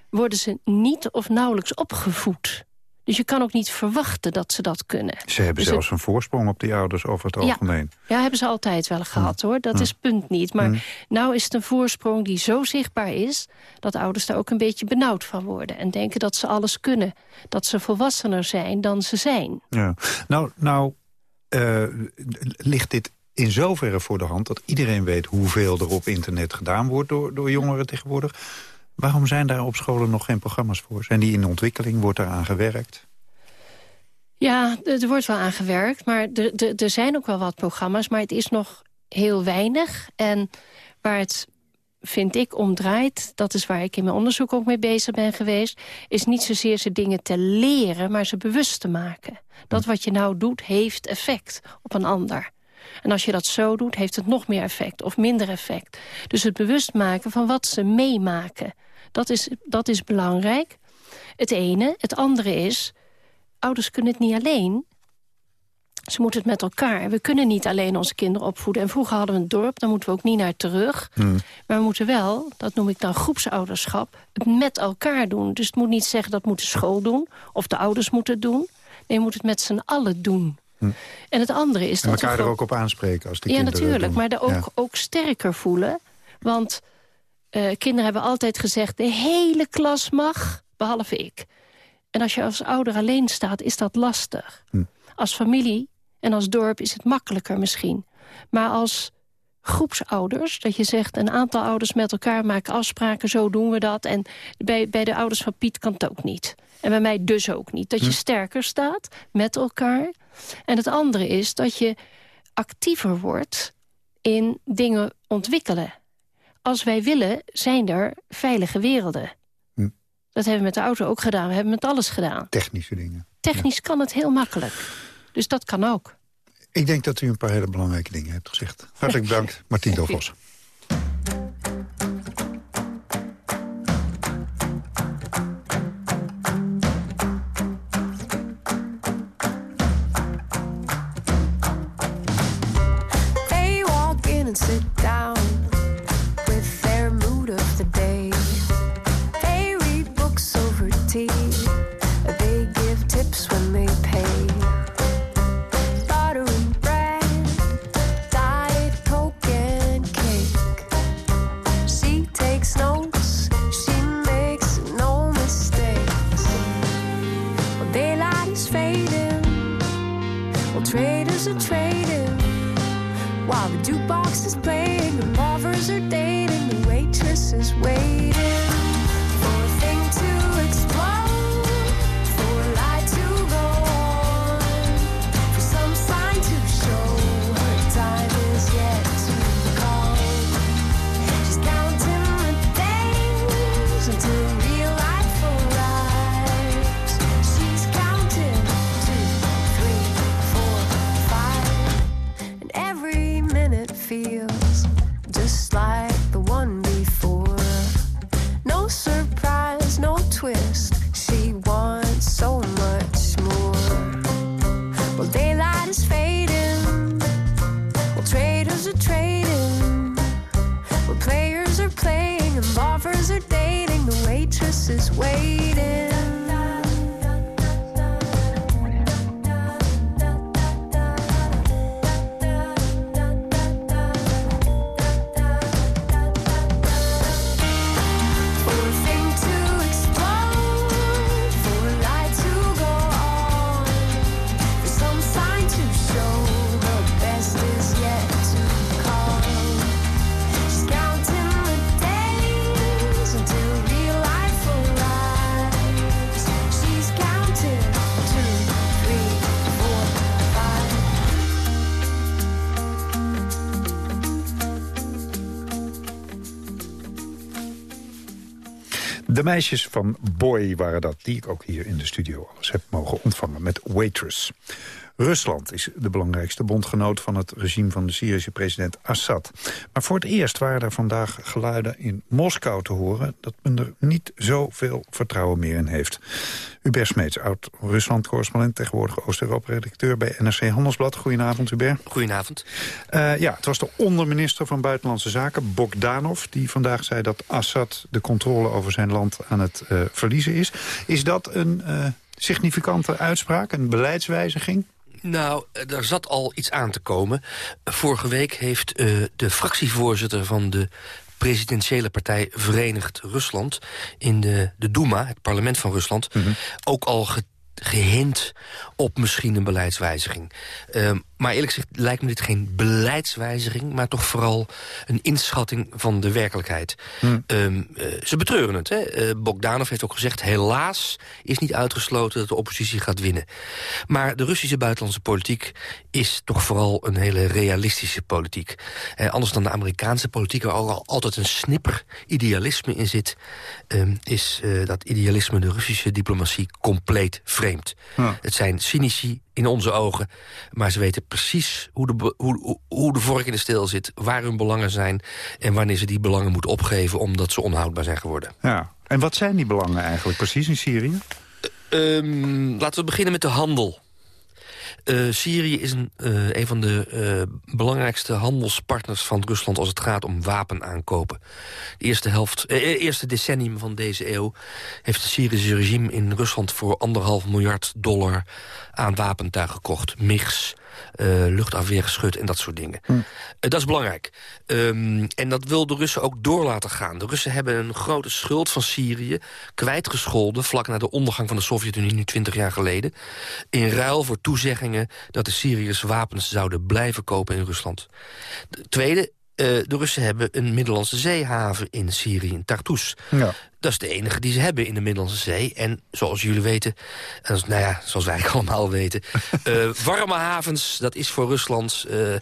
worden ze niet of nauwelijks opgevoed. Dus je kan ook niet verwachten dat ze dat kunnen. Ze hebben Dus zelfs het- een voorsprong op die ouders over het algemeen. Ja, hebben ze altijd wel gehad, hoor. Dat Ja. is punt niet. Maar Hm. nou is het een voorsprong die zo zichtbaar is... dat ouders daar ook een beetje benauwd van worden. En denken dat ze alles kunnen. Dat ze volwassener zijn dan ze zijn. Ja. Nou, nou eh, ligt dit in zoverre voor de hand... dat iedereen weet hoeveel er op internet gedaan wordt door, door jongeren tegenwoordig. Waarom zijn daar op scholen nog geen programma's voor? Zijn die in ontwikkeling? Wordt daar gewerkt? Ja, er wordt wel aan gewerkt. Maar er er zijn ook wel wat programma's. Maar het is nog heel weinig. En waar het, vind ik, om draait... dat is waar ik in mijn onderzoek ook mee bezig ben geweest... is niet zozeer ze dingen te leren, maar ze bewust te maken. Dat wat je nou doet, heeft effect op een ander. En als je dat zo doet, heeft het nog meer effect of minder effect. Dus het bewust maken van wat ze meemaken. Dat is, dat is belangrijk. Het ene. Het andere is, ouders kunnen het niet alleen. Ze moeten het met elkaar. We kunnen niet alleen onze kinderen opvoeden. En vroeger hadden we een dorp, daar moeten we ook niet naar terug. Maar we moeten wel, dat noem ik dan groepsouderschap... het met elkaar doen. Dus het moet niet zeggen dat moet de school doen... of de ouders moeten het doen. Nee, je moet het met z'n allen doen. En het andere is En dat we elkaar er ook op aanspreken als de ja, kinderen natuurlijk, doen. maar er ook, Ja. ook sterker voelen. Want eh, kinderen hebben altijd gezegd... de hele klas mag, behalve ik. En als je als ouder alleen staat, is dat lastig. Hm. Als familie en als dorp is het makkelijker misschien. Maar als groepsouders, dat je zegt... een aantal ouders met elkaar maken afspraken, zo doen we dat. En bij, bij de ouders van Piet kan het ook niet. En bij mij dus ook niet. Dat je Hm. sterker staat met elkaar. En het andere is dat je actiever wordt in dingen ontwikkelen. Als wij willen, zijn er veilige werelden. Hm. Dat hebben we met de auto ook gedaan. We hebben met alles gedaan. Technische dingen. Technisch kan het heel makkelijk. Dus dat kan ook. Ik denk dat u een paar hele belangrijke dingen hebt gezegd. Hartelijk bedankt, Martien Dovos. They walk in and sit Well, traders are trading. While the jukebox is playing, the lovers are dating, the waitress is waiting waitress is meisjes van Boy waren dat, die ik ook hier in de studio alles heb mogen ontvangen met Waitress. Rusland is de belangrijkste bondgenoot van het regime van de Syrische president Assad. Maar voor het eerst waren er vandaag geluiden in Moskou te horen... dat men er niet zoveel vertrouwen meer in heeft. Hubert Smeets, oud-Rusland-correspondent... tegenwoordig Oost-Europa-redacteur bij NRC Handelsblad. Goedenavond, Hubert. Goedenavond. Eh, ja, het was de onderminister van Buitenlandse Zaken, Bogdanov... die vandaag zei dat Assad de controle over zijn land aan het eh, verliezen is. Is dat een eh, significante uitspraak, een beleidswijziging? Nou, er zat al iets aan te komen. Vorige week heeft eh, de fractievoorzitter van de presidentiële partij Verenigd Rusland... in de, de Duma, het parlement van Rusland... ook al ge gehint op misschien een beleidswijziging. Ehm, maar eerlijk gezegd lijkt me dit geen beleidswijziging... maar toch vooral een inschatting van de werkelijkheid. Ehm, eh, ze betreuren het. Hè? Eh, Bogdanov heeft ook gezegd... helaas is niet uitgesloten dat de oppositie gaat winnen. Maar de Russische buitenlandse politiek... is toch vooral een hele realistische politiek. Eh, anders dan de Amerikaanse politiek... waar al altijd een snipper idealisme in zit... ehm, is dat idealisme de Russische diplomatie compleet vreemd. Het zijn cynici in onze ogen, maar ze weten precies hoe de, hoe- hoe de vork in de steel zit... waar hun belangen zijn en wanneer ze die belangen moeten opgeven... omdat ze onhoudbaar zijn geworden. Ja. En wat zijn die belangen eigenlijk precies in Syrië? Ehm, laten we beginnen met de handel. Eh, Syrië is een, eh, een van de eh, belangrijkste handelspartners van Rusland... als het gaat om wapenaankopen. De eerste, helft, eerste decennium van deze eeuw... heeft het Syrische regime in Rusland voor anderhalf miljard dollar... aan wapentuig gekocht. MIGs, luchtafweergeschut en dat soort dingen. Eh, dat is belangrijk. Ehm, en dat wil de Russen ook door laten gaan. De Russen hebben een grote schuld van Syrië kwijtgescholden... vlak na de ondergang van de Sovjet-Unie, nu 20 jaar geleden... in ruil voor toezeggingen dat de Syriërs wapens zouden blijven kopen in Rusland. De tweede, eh, de Russen hebben een Middellandse zeehaven in Syrië, in Tartus. Ja. Dat is de enige die ze hebben in de Middellandse Zee. En zoals jullie weten, en nou ja, zoals wij allemaal weten... eh, warme havens, dat is voor Rusland eh, eh,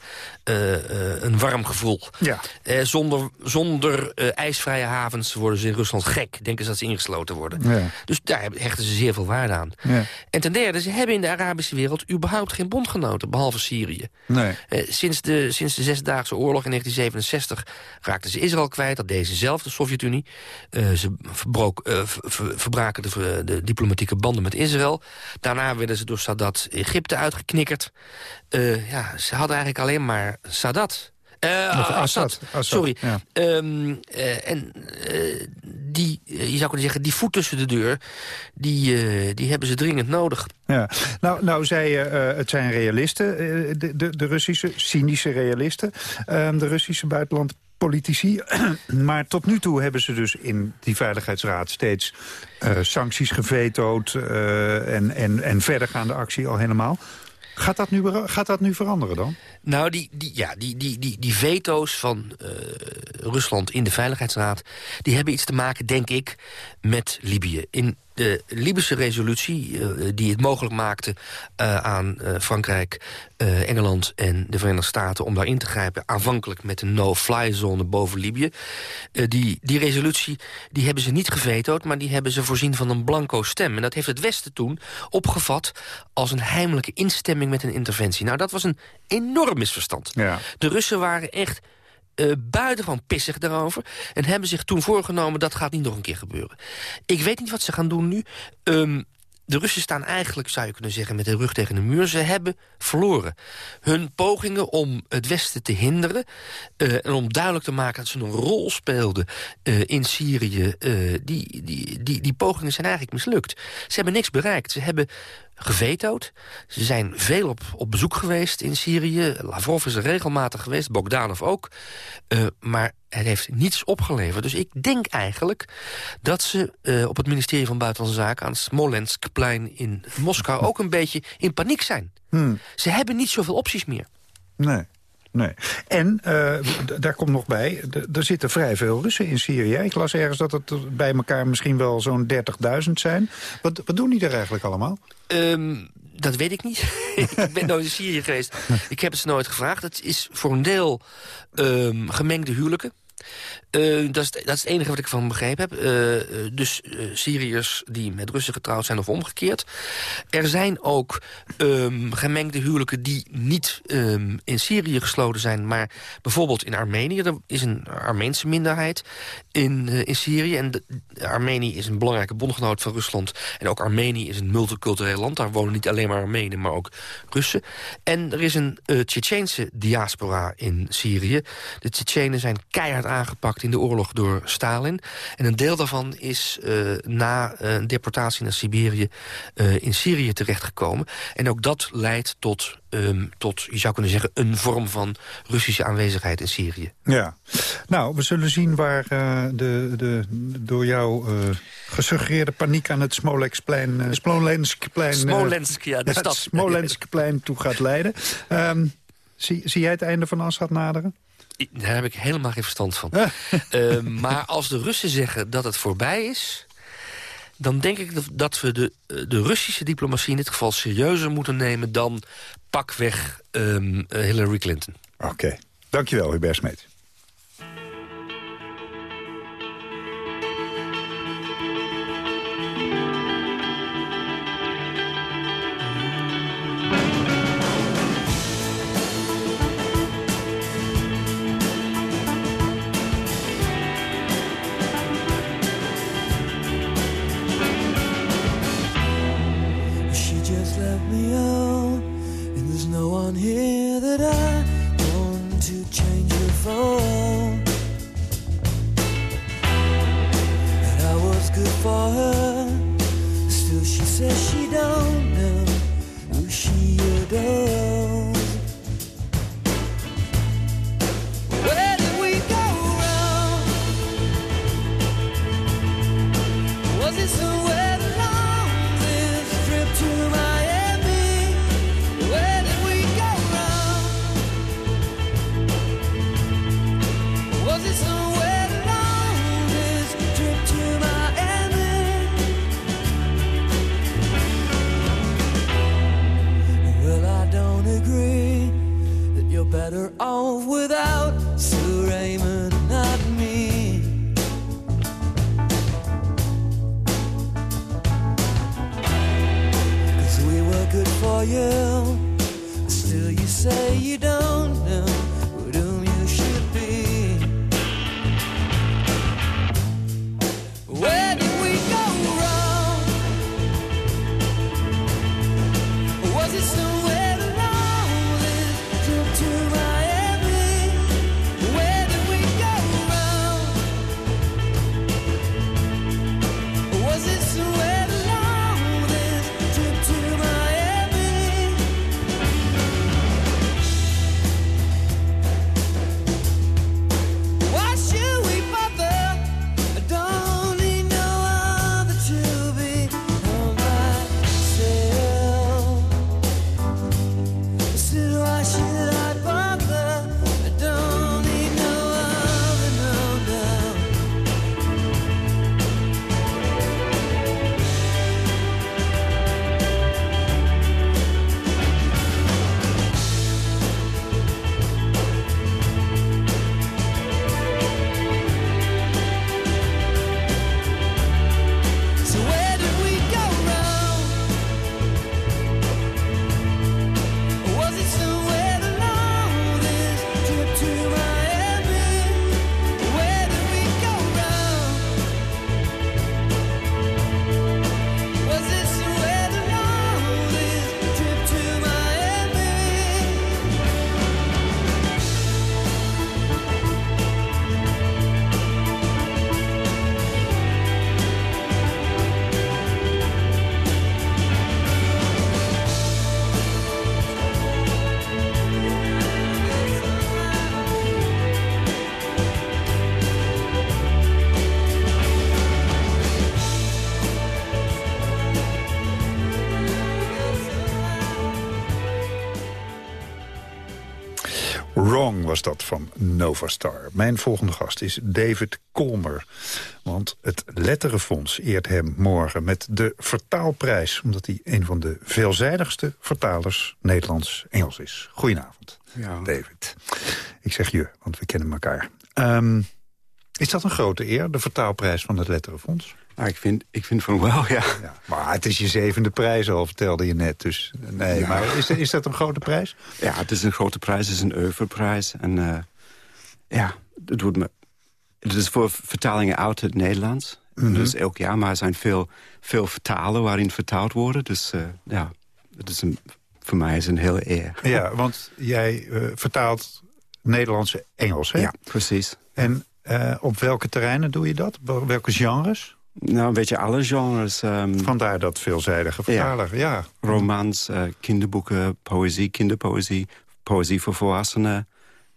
een warm gevoel. Ja. Zonder zonder ijsvrije havens worden ze in Rusland gek. Denken ze dat ze ingesloten worden. Ja. Dus daar hechten ze zeer veel waarde aan. Ja. En ten derde, ze hebben in de Arabische wereld überhaupt geen bondgenoten, behalve Syrië. Nee. Sinds, de, sinds de Zesdaagse Oorlog in 1967 raakten ze Israël kwijt. Dat deed ze zelf, de Sovjet-Unie. Ze verbrook, eh, ver- ver- verbraken de, de diplomatieke banden met Israël. Daarna werden ze door Sadat Egypte uitgeknikkerd. Eh, ja, ze hadden eigenlijk alleen maar Sadat. Eh, Assad. Sorry. ja. Ehm, eh, en die, je zou kunnen zeggen, die voet tussen de deur... die, die hebben ze dringend nodig. Ja. Nou, nou zei je, het zijn realisten, de, de, de Russische, cynische realisten. eh, de Russische buitenlandpolitici. maar tot nu toe hebben ze dus in die Veiligheidsraad steeds eh, sancties gevetood... eh, en, en, en verdergaande actie al helemaal. Gaat dat nu, gaat dat nu veranderen dan? Nou, die, die, ja, die, die, die, die veto's van eh, Rusland in de Veiligheidsraad... die hebben iets te maken, denk ik, met Libië. In de Libische resolutie, eh, die het mogelijk maakte eh, aan eh, Frankrijk, Engeland en de Verenigde Staten... om daar in te grijpen, aanvankelijk met een no-fly zone boven Libië. Die, die resolutie die hebben ze niet gevetood, maar die hebben ze voorzien van een blanco stem. En dat heeft het Westen toen opgevat als een heimelijke instemming met een interventie. Nou, dat was een enorm misverstand. Ja. De Russen waren echt eh buitengewoon pissig daarover... en hebben zich toen voorgenomen dat gaat niet nog een keer gebeuren. Ik weet niet wat ze gaan doen nu. Ehm, de Russen staan eigenlijk, zou je kunnen zeggen, met de rug tegen de muur. Ze hebben verloren. Hun pogingen om het Westen te hinderen... eh, en om duidelijk te maken dat ze een rol speelden eh, in Syrië... die, die, die, die pogingen zijn eigenlijk mislukt. Ze hebben niks bereikt. Ze hebben gevetood. Ze zijn veel op, op bezoek geweest in Syrië. Lavrov is er regelmatig geweest, Bogdanov ook. Eh, maar het heeft niets opgeleverd. Dus ik denk eigenlijk dat ze eh, op het ministerie van Buitenlandse Zaken... aan het Smolenskplein in Moskou ook een beetje in paniek zijn. Hmm. Ze hebben niet zoveel opties meer. Nee. Nee. En eh, daar komt nog bij, er zitten vrij veel Russen in Syrië. Ik las ergens dat het bij elkaar misschien wel zo'n 30.000 zijn. Wat, wat doen die er eigenlijk allemaal? Ehm, dat weet ik niet. ik ben nooit in Syrië geweest. Ik heb het ze nooit gevraagd. Het is voor een deel ehm, gemengde huwelijken. Eh, dat, is, dat is het enige wat ik van begrepen heb. Eh, eh, dus Syriërs die met Russen getrouwd zijn of omgekeerd. Er zijn ook ehm, gemengde huwelijken die niet ehm, in Syrië gesloten zijn... maar bijvoorbeeld in Armenië. Er is een Armeense minderheid in, in Syrië. En Armenië is een belangrijke bondgenoot van Rusland. En ook Armenië is een multicultureel land. Daar wonen niet alleen maar Armenen, maar ook Russen. En er is een uh, diaspora in Syrië. De Tsjetsjenen zijn keihard aangepakt in de oorlog door Stalin. En een deel daarvan is uh, na een deportatie naar Siberië uh, in Syrië terechtgekomen. En ook dat leidt tot, um, tot, je zou kunnen zeggen, een vorm van Russische aanwezigheid in Syrië. Ja, nou, we zullen zien waar uh, de, de door jou gesuggereerde paniek aan het Smoleksplein, Smolenskplein... Smolensk, ja, de ja, stad. Smolenskplein toe gaat leiden. Um, zie, zie jij het einde van Assad naderen? Daar heb ik helemaal geen verstand van. uh, maar als de Russen zeggen dat het voorbij is... dan denk ik dat we de, de Russische diplomatie in dit geval serieuzer moeten nemen... dan pakweg um, Hillary Clinton. Oké, okay. dankjewel Hubert Smeet. Wrong was dat van Novastar. Mijn volgende gast is David Kolmer. Want het Letterenfonds eert hem morgen met de vertaalprijs... omdat hij een van de veelzijdigste vertalers Nederlands-Engels is. Goedenavond, Ja. David. Ik zeg je, want we kennen elkaar. Ehm, is dat een grote eer, de vertaalprijs van het Letterenfonds? Nou, ik, vind, ik vind van wel, ja. Maar het is je zevende prijs al, vertelde je net. Dus nee, Ja. maar is, is dat een grote prijs? Ja, het is een grote prijs, het is een oeuvreprijs. En eh, ja, het doet me... Het is voor vertalingen uit het Nederlands. Mhm. Dus elk jaar, maar er zijn veel, veel vertalen waarin vertaald worden. Dus eh, ja, het is een, voor mij is een hele eer. Ja, want jij eh, vertaalt Nederlandse Engels, hè? Ja, precies. En op welke terreinen doe je dat? Wel- Welke genres? Nou, een beetje alle genres. ehm, Vandaar dat veelzijdige vertaler, ja. Romans, eh, kinderboeken, poëzie, kinderpoëzie, poëzie voor volwassenen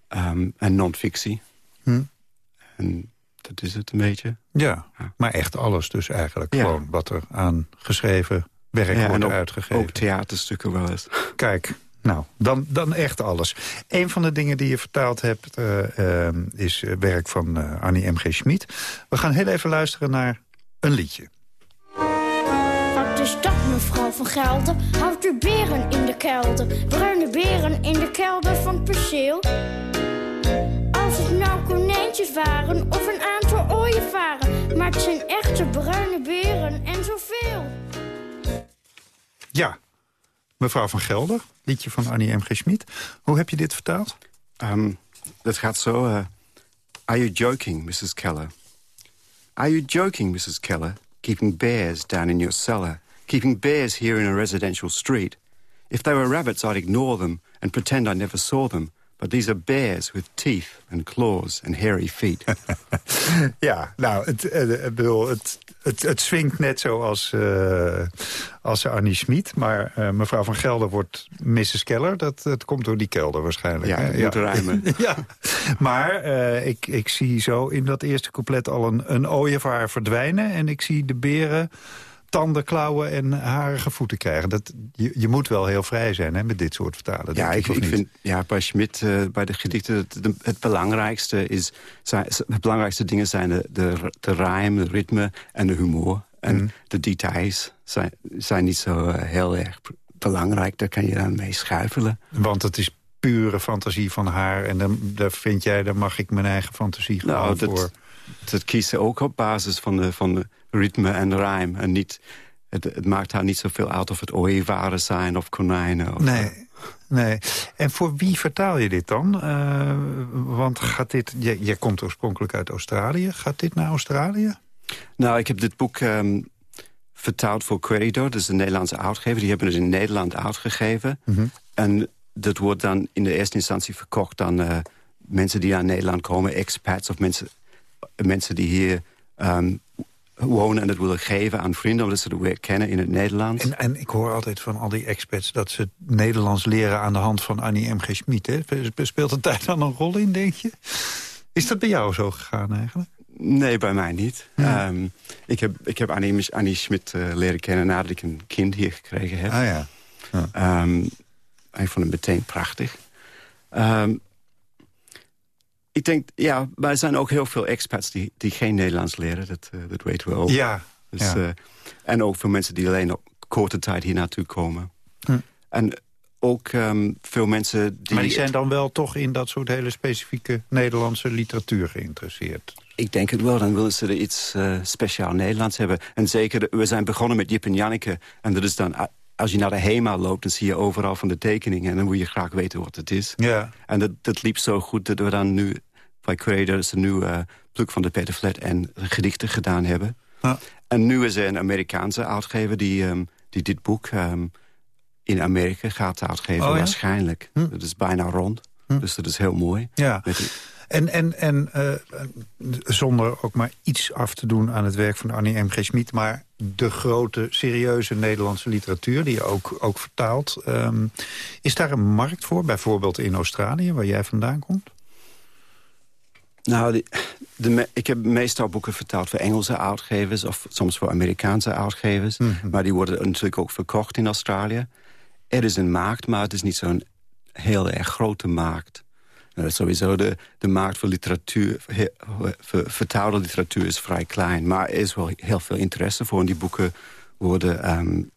ehm, en non-fictie. Hm. En dat is het een beetje. Ja, maar echt alles dus eigenlijk. Ja. Gewoon wat er aan geschreven werk Ja, wordt ook- uitgegeven. Ook theaterstukken wel eens. Kijk, nou, dan, dan echt alles. Een van de dingen die je vertaald hebt eh, eh, is eh, werk van eh, Annie M.G. Schmid. We gaan heel even luisteren naar een liedje. Wat is dat, mevrouw van Gelder? Houdt u beren in de kelder? Bruine beren in de kelder van het perceel? Als het nou konijntjes waren of een aantal ooievaren. Maar het zijn echte bruine beren en zoveel. Ja, mevrouw van Gelder, liedje van Annie M.G. Schmid. Hoe heb je dit vertaald? Ehm, dat gaat zo. eh, Are you joking, Mrs. Keller? Are you joking, Mrs. Keller? Keeping bears down in your cellar. Keeping bears here in a residential street. If they were rabbits, I'd ignore them and pretend I never saw them. But these are bears with teeth and claws and hairy feet. Ja, nou, het, eh, ik bedoel, het, het, het swingt net zoals eh, als Annie Schmid. Maar eh, mevrouw van Gelder wordt Mrs. Keller. Dat, dat komt door die kelder waarschijnlijk. Ja, hè? moet rijmen. ja. Maar eh, ik, ik zie zo in dat eerste couplet al een, een ooievaar verdwijnen. En ik zie de beren tanden, klauwen en harige voeten krijgen. Dat, je, je moet wel heel vrij zijn hè, met dit soort vertalen. Ja, ik, ik vind ja, bij Schmidt, eh, bij de gedichten, het, de- het belangrijkste is, zijn, het belangrijkste dingen zijn de, de, de rijm, de ritme en de humor. En Mhm. de details zijn, zijn niet zo eh, heel erg belangrijk. Daar kan je dan mee schuifelen. Want het is pure fantasie van haar. En dan, daar vind jij, daar mag ik mijn eigen fantasie gewoon Nou, voor. dat, dat kiest ze ook op basis van de, van de ritme en rijm. En niet, het, het maakt haar niet zoveel uit of het ooievaren zijn of konijnen. Of, Nee, nee. En voor wie vertaal je dit dan? Eh, want gaat dit... Jij, jij komt oorspronkelijk uit Australië. Gaat dit naar Australië? Nou, ik heb dit boek ehm, vertaald voor Querido. Dat is een Nederlandse uitgever. Die hebben het in Nederland uitgegeven. Mhm. En dat wordt dan in de eerste instantie verkocht aan eh, mensen die naar Nederland komen. Expats of mensen, mensen die hier ehm, wonen en het willen geven aan vrienden... omdat ze het weer kennen in het Nederlands. En, en ik hoor altijd van al die expats dat ze Nederlands leren aan de hand van Annie M.G. Schmid. hè? Speelt de tijd dan een rol in, denk je? Is dat bij jou zo gegaan eigenlijk? Nee, bij mij niet. Ehm, ik heb, ik heb Annie, Annie Schmidt eh, leren kennen nadat ik een kind hier gekregen heb. Ah ja. Ehm, ik vond het meteen prachtig. Ehm, ik denk, ja, maar er zijn ook heel veel expats die, die geen Nederlands leren. Dat, eh, dat weten we ook. Ja, Dus, ja. eh, en ook veel mensen die alleen op korte tijd hier naartoe komen. Hm. En ook ehm, veel mensen die... Maar die zijn dan wel toch in dat soort hele specifieke Nederlandse literatuur geïnteresseerd? Ik denk het wel, dan willen ze er iets eh, speciaal Nederlands hebben. En zeker, we zijn begonnen met Jip en Janneke. En dat is dan, a- als je naar de HEMA loopt... dan zie je overal van de tekeningen. En dan moet je graag weten wat het is. Ja. En dat, dat liep zo goed dat we dan nu... bij Creators een nieuw eh pluk van de Peter Flat en gedichten gedaan hebben. Ja. En nu is er een Amerikaanse uitgever die, ehm, die dit boek... ehm, in Amerika gaat uitgeven, Oh ja? waarschijnlijk. Dat is bijna rond. Dus dat is heel mooi. Ja. Met En, en, en eh, zonder ook maar iets af te doen aan het werk van Annie M.G. Schmid... maar de grote, serieuze Nederlandse literatuur, die je ook, ook vertaalt... ehm, is daar een markt voor, bijvoorbeeld in Australië, waar jij vandaan komt? Nou, die- de, ik heb meestal boeken vertaald voor Engelse uitgevers... of soms voor Amerikaanse uitgevers. Maar die worden natuurlijk ook verkocht in Australië. Er is een markt, maar het is niet zo'n heel erg grote markt. Uh, sowieso de, de markt voor literatuur, he, voor vertaalde literatuur is vrij klein. Maar er is wel heel veel interesse voor. En die boeken worden um,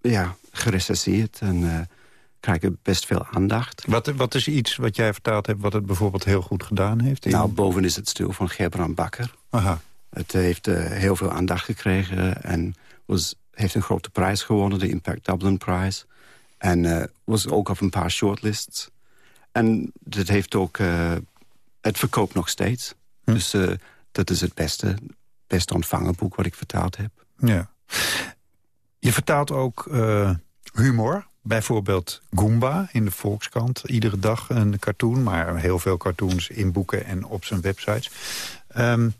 ja, gerecenseerd en uh, krijgen best veel aandacht. Wat, wat is iets wat jij vertaald hebt wat het bijvoorbeeld heel goed gedaan heeft? Nou, boven is het stil van Gerbrand Bakker. Aha. Het heeft uh, heel veel aandacht gekregen en was, heeft een grote prijs gewonnen, de Impact Dublin Prize. En was ook op een paar shortlists. En dat heeft ook, uh, het verkoopt nog steeds. Hm. Dus uh, dat is het beste, best ontvangen boek wat ik vertaald heb. Ja. Je vertaalt ook humor. Bijvoorbeeld Goomba in de Volkskrant. Iedere dag een cartoon, maar heel veel cartoons in boeken en op zijn websites. Um,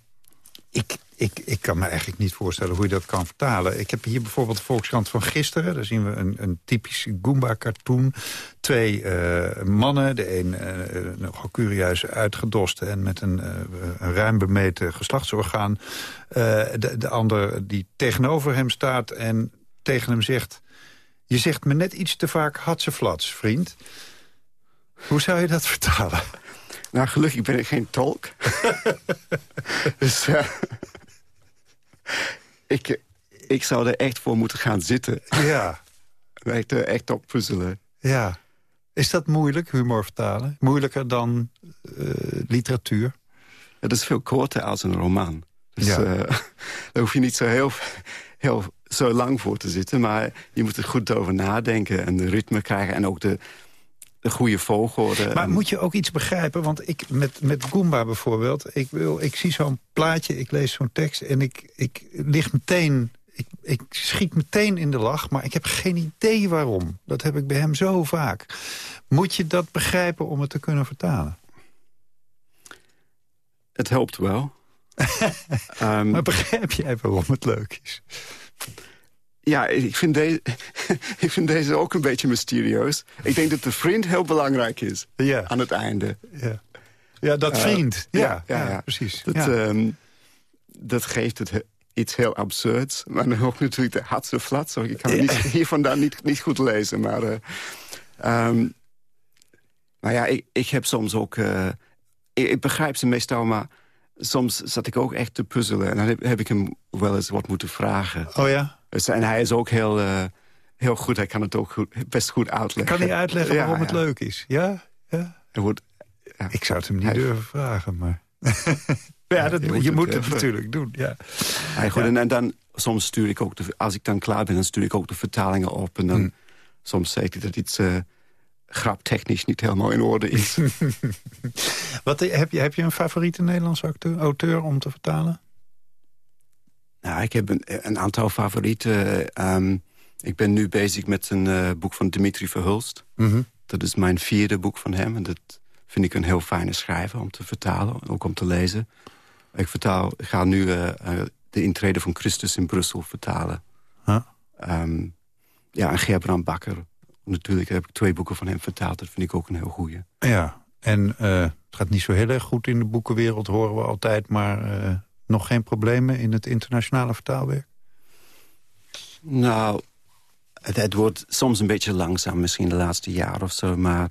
ik, ik, ik kan me eigenlijk niet voorstellen hoe je dat kan vertalen. Ik heb hier bijvoorbeeld de Volkskrant van gisteren. Daar zien we een, een typisch Goomba-cartoon. Twee uh, mannen, de een uh, nogal curieus uitgedost... en met een, uh, een ruim bemeten geslachtsorgaan. de, de ander die tegenover hem staat en tegen hem zegt... je zegt me net iets te vaak hatseflats, vriend. Hoe zou je dat vertalen? Nou, gelukkig ben ik geen tolk. dus uh, ik, ik zou er echt voor moeten gaan zitten. Ja. echt, uh, echt op puzzelen. Ja. Is dat moeilijk, humor vertalen? Moeilijker dan uh, literatuur? Het is veel korter als een roman. Dus ja. daar hoef je niet zo heel, heel zo lang voor te zitten. Maar je moet er goed over nadenken en de ritme krijgen. En ook de, de goede volgorde. Maar moet je ook iets begrijpen? Want ik met, met Goomba bijvoorbeeld... ik, wil, ik zie zo'n plaatje, ik lees zo'n tekst... en ik, ik lig meteen... Ik, ik schiet meteen in de lach, maar ik heb geen idee waarom. Dat heb ik bij hem zo vaak. Moet je dat begrijpen om het te kunnen vertalen? Het helpt wel. um, maar begrijp jij waarom het leuk is? Ja, ik vind, deze, ik vind deze ook een beetje mysterieus. Ik denk dat de vriend heel belangrijk is ja. aan het einde. Ja, ja dat vriend. Uh, ja, ja, ja, precies. Dat, um, dat geeft het iets heel absurds. Maar dan ook natuurlijk de hartse flat. Zo. Ik kan het niet, hier vandaan niet, niet goed lezen. Maar, uh, um, maar ja, ik, ik heb soms ook... Uh, ik, ik begrijp ze meestal, maar soms zat ik ook echt te puzzelen. En dan heb, heb ik hem wel eens wat moeten vragen. Oh ja? Dus, en hij is ook heel, uh, heel goed. Hij kan het ook goed, best goed uitleggen. Kan hij uitleggen waarom ja, het leuk is? Ja? ja? Wordt, ik zou het hem niet hij, durven vragen, maar... ja, dat, je moet, je het, moet het natuurlijk doen, ja. Goed, en, en, dan, soms stuur ik ook... De, als ik dan klaar ben, dan stuur ik ook de vertalingen op. En dan hmm. soms zeg ik dat iets... Uh, graptechnisch niet helemaal in orde is. Wat, heb, je, heb je een favoriete Nederlandse acteur, auteur om te vertalen? Nou, ik heb een, een aantal favorieten. Um, ik ben nu bezig met een uh, boek van Dimitri Verhulst. Mm -hmm. Dat is mijn vierde boek van hem. En dat vind ik een heel fijne schrijver om te vertalen, ook om te lezen. Ik, vertaal, ik ga nu uh, uh, de intrede van Christus in Brussel vertalen. Huh? Um, ja, en Gerbrand Bakker. Natuurlijk heb ik twee boeken van hem vertaald. Dat vind ik ook een heel goeie. Ja, en het gaat niet zo heel erg goed in de boekenwereld, horen we altijd. Maar nog geen problemen in het internationale vertaalwerk? Nou, het, het, wordt soms een beetje langzaam, misschien de laatste jaar of zo. Maar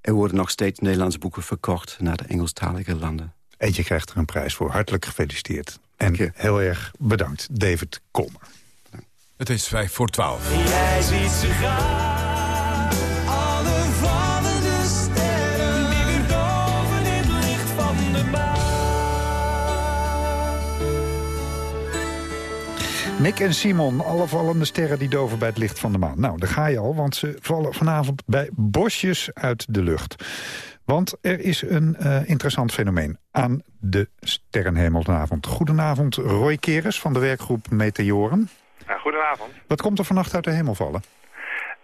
er worden nog steeds Nederlandse boeken verkocht naar de Engelstalige landen. En je krijgt er een prijs voor. Hartelijk gefeliciteerd. En heel erg bedankt, David Kolmer. Het is vijf voor twaalf. Jij ziet ze gaan, Nick en Simon, alle vallende sterren die doven bij het licht van de maan. Nou, daar ga je al, want ze vallen vanavond bij bosjes uit de lucht. Want er is een uh, interessant fenomeen aan de sterrenhemel vanavond. Goedenavond, Roy Keres van de werkgroep Meteoren. Ja, goedenavond. Wat komt er vannacht uit de hemel vallen?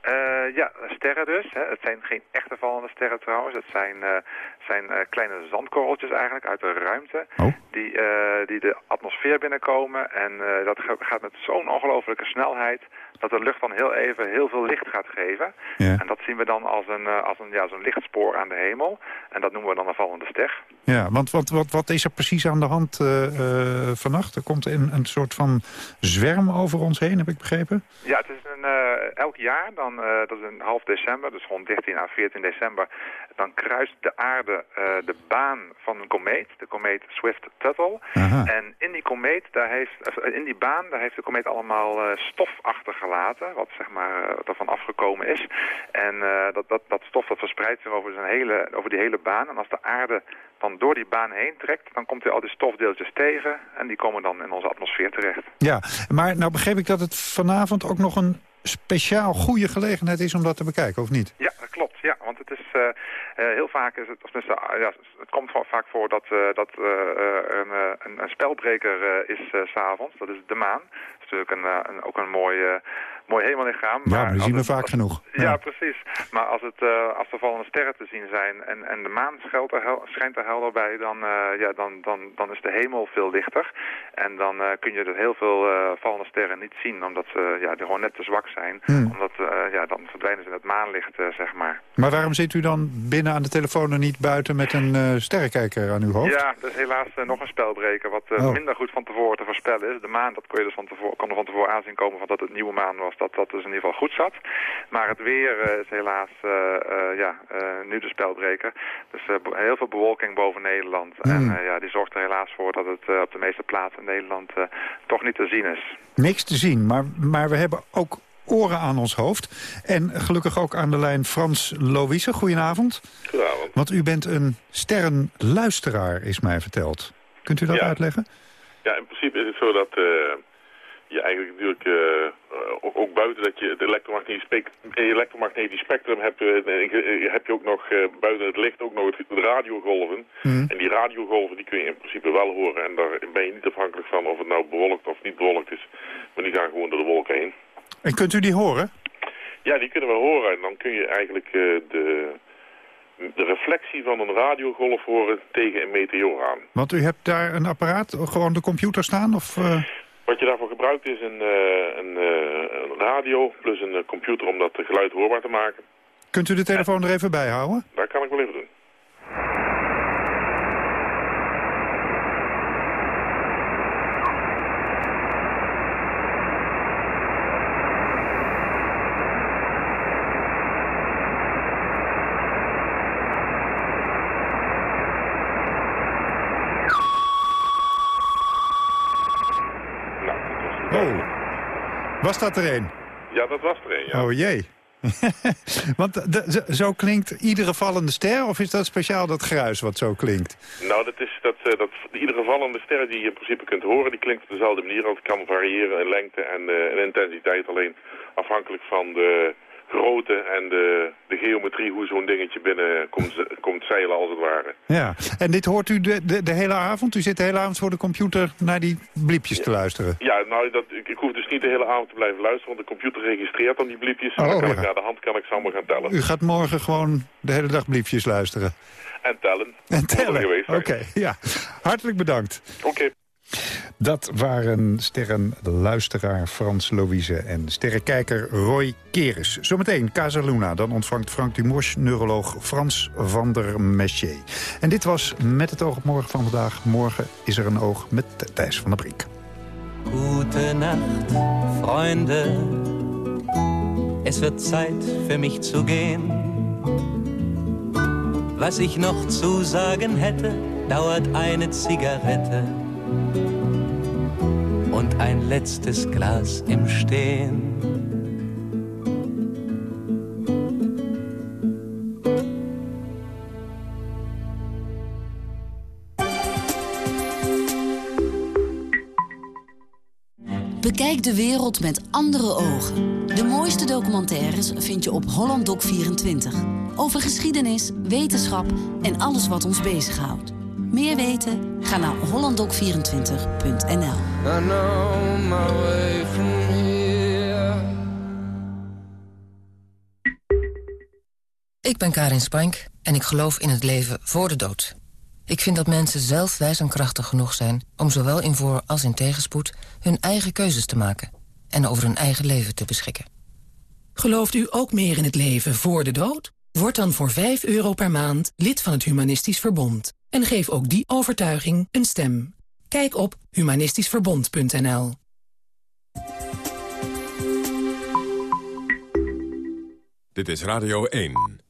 Uh, ja, sterren dus. Hè. Het zijn geen echte vallende sterren trouwens. Het zijn, uh, zijn uh, kleine zandkorreltjes eigenlijk uit de ruimte. Oh. Die, die de atmosfeer binnenkomen. En dat gaat met zo'n ongelofelijke snelheid dat de lucht dan heel even heel veel licht gaat geven. Ja. En dat zien we dan als een, eh, als een ja, zo'n lichtspoor aan de hemel. En dat noemen we dan een vallende ster. Ja, want wat, wat, wat is er precies aan de hand eh, eh, vannacht? Er komt een, een soort van zwerm over ons heen, heb ik begrepen? Ja, het is een, eh, elk jaar, dan, dat is in half december, dus rond 13 à 14 december, dan kruist de aarde eh, de baan van een komeet, de komeet Swift-Tuttle. En in die komeet, daar heeft, eh, in die baan, daar heeft de komeet allemaal eh, stof achtergelaten, wat zeg maar ervan afgekomen is. En dat, dat, dat stof dat verspreidt zich over, zijn hele, over die hele baan. En als de aarde dan door die baan heen trekt, dan komt hij al die stofdeeltjes tegen en die komen dan in onze atmosfeer terecht. Ja, maar nou begreep ik dat het vanavond ook nog een speciaal goede gelegenheid is om dat te bekijken, of niet? Ja, dat klopt. Ja, want het is eh, heel vaak is het, of ah, ja, het komt vaak voor dat, eh, dat eh, eh, een, eh, een, een spelbreker eh, is eh, s s'avonds. Dat is de maan. Dat is natuurlijk een, eh, een, ook een mooi, eh, mooi hemellichaam. Ja, maar die als zien we het- vaak genoeg. Ja, precies. Maar als, het, eh, als er vallende sterren te zien zijn en, en de maan er hel- schijnt er helder bij, dan, eh, ja, dan, dan, dan is de hemel veel lichter. En dan eh, kun je dus heel veel eh, vallende sterren niet zien, omdat ze ja, die gewoon net te zwak zijn. Hmm. Omdat eh, ja, dan verdwijnen ze in het maanlicht, eh, zeg maar. Maar waarom zit u dan binnen aan de telefoon en niet buiten met een eh, sterrenkijker aan uw hoofd? Ja, dat is helaas eh, nog een spelbreker wat eh, Oh. minder goed van tevoren te voorspellen is. De maan, dat kon je dus van tevoren, kon er van tevoren aanzien komen van dat het nieuwe maan was, dat dat dus in ieder geval goed zat. Maar het weer is helaas ja, nu de spelbreker. Dus heel veel bewolking boven Nederland. En Hmm. eh, ja, die zorgt er helaas voor dat het op de meeste plaatsen in Nederland toch niet te zien is. Niks te zien, maar, maar we hebben ook oren aan ons hoofd. En gelukkig ook aan de lijn Frans Loïse. Goedenavond. Goedenavond. Want u bent een sterrenluisteraar, is mij verteld. Kunt u dat Ja. uitleggen? Ja, in principe is het zo dat eh, je eigenlijk natuurlijk eh, eh, ook, ook buiten dat je het elektromagnetisch, spek- elektromagnetisch spectrum hebt, eh, eh, heb je ook nog eh, buiten het licht ook nog het, de radiogolven. Mhm. En die radiogolven die kun je in principe wel horen. En daar ben je niet afhankelijk van of het nou bewolkt of niet bewolkt is. Maar die gaan gewoon door de wolken heen. En kunt u die horen? Ja, die kunnen we horen. En dan kun je eigenlijk eh, de, de reflectie van een radiogolf horen tegen een meteoor aan. Want u hebt daar een apparaat, gewoon de computer staan? Of, eh, Wat je daarvoor gebruikt is een, eh, een, een radio plus een computer om dat geluid hoorbaar te maken. Kunt u de telefoon er even bij houden? Dat kan ik wel even doen. Oh, was dat er een? Ja, dat was er een, ja. Oh jee. Want de- zo- klinkt iedere vallende ster? Of is dat speciaal dat geruis wat zo klinkt? Nou, dat is dat, eh, dat iedere vallende ster die je in principe kunt horen, die klinkt op dezelfde manier. Want het kan variëren in lengte en, eh, en intensiteit. Alleen afhankelijk van de grootte en de, de geometrie, hoe zo'n dingetje binnen komt, komt zeilen als het ware. Ja, en dit hoort u de, de, de hele avond? U zit de hele avond voor de computer naar die bliepjes te luisteren? Ja, nou, dat, ik, ik hoef dus niet de hele avond te blijven luisteren, want de computer registreert dan die bliepjes. en Oh, dan kan ja. ik naar de hand kan ik ze allemaal gaan tellen. U gaat morgen gewoon de hele dag bliepjes luisteren? En tellen. En tellen? Oké, ja. Hartelijk bedankt. Oké. Dat waren sterrenluisteraar Frans Louise en sterrenkijker Roy Keres. Zometeen Casa Luna, dan ontvangt Frank Dumos neuroloog Frans van der Messier. En dit was Met het oog op morgen van vandaag. Morgen is er een oog met Thijs van der Brink. Gute Nacht, Freunde. Es wird Zeit für mich zu gehen. Was ich noch zu sagen hätte, dauert eine Zigarette und ein letztes Glas im Stehen. Bekijk de wereld met andere ogen. De mooiste documentaires vind je op Holland Doc 24. Over geschiedenis, wetenschap en alles wat ons bezighoudt. Meer weten? Ga naar hollanddoc24.nl. Ik ben Karin Spank en ik geloof in het leven voor de dood. Ik vind dat mensen zelf wijs en krachtig genoeg zijn... om zowel in voor- als in tegenspoed hun eigen keuzes te maken... en over hun eigen leven te beschikken. Gelooft u ook meer in het leven voor de dood? Word dan voor 5 euro per maand lid van het Humanistisch Verbond en geef ook die overtuiging een stem. Kijk op humanistischverbond.nl. Dit is Radio 1.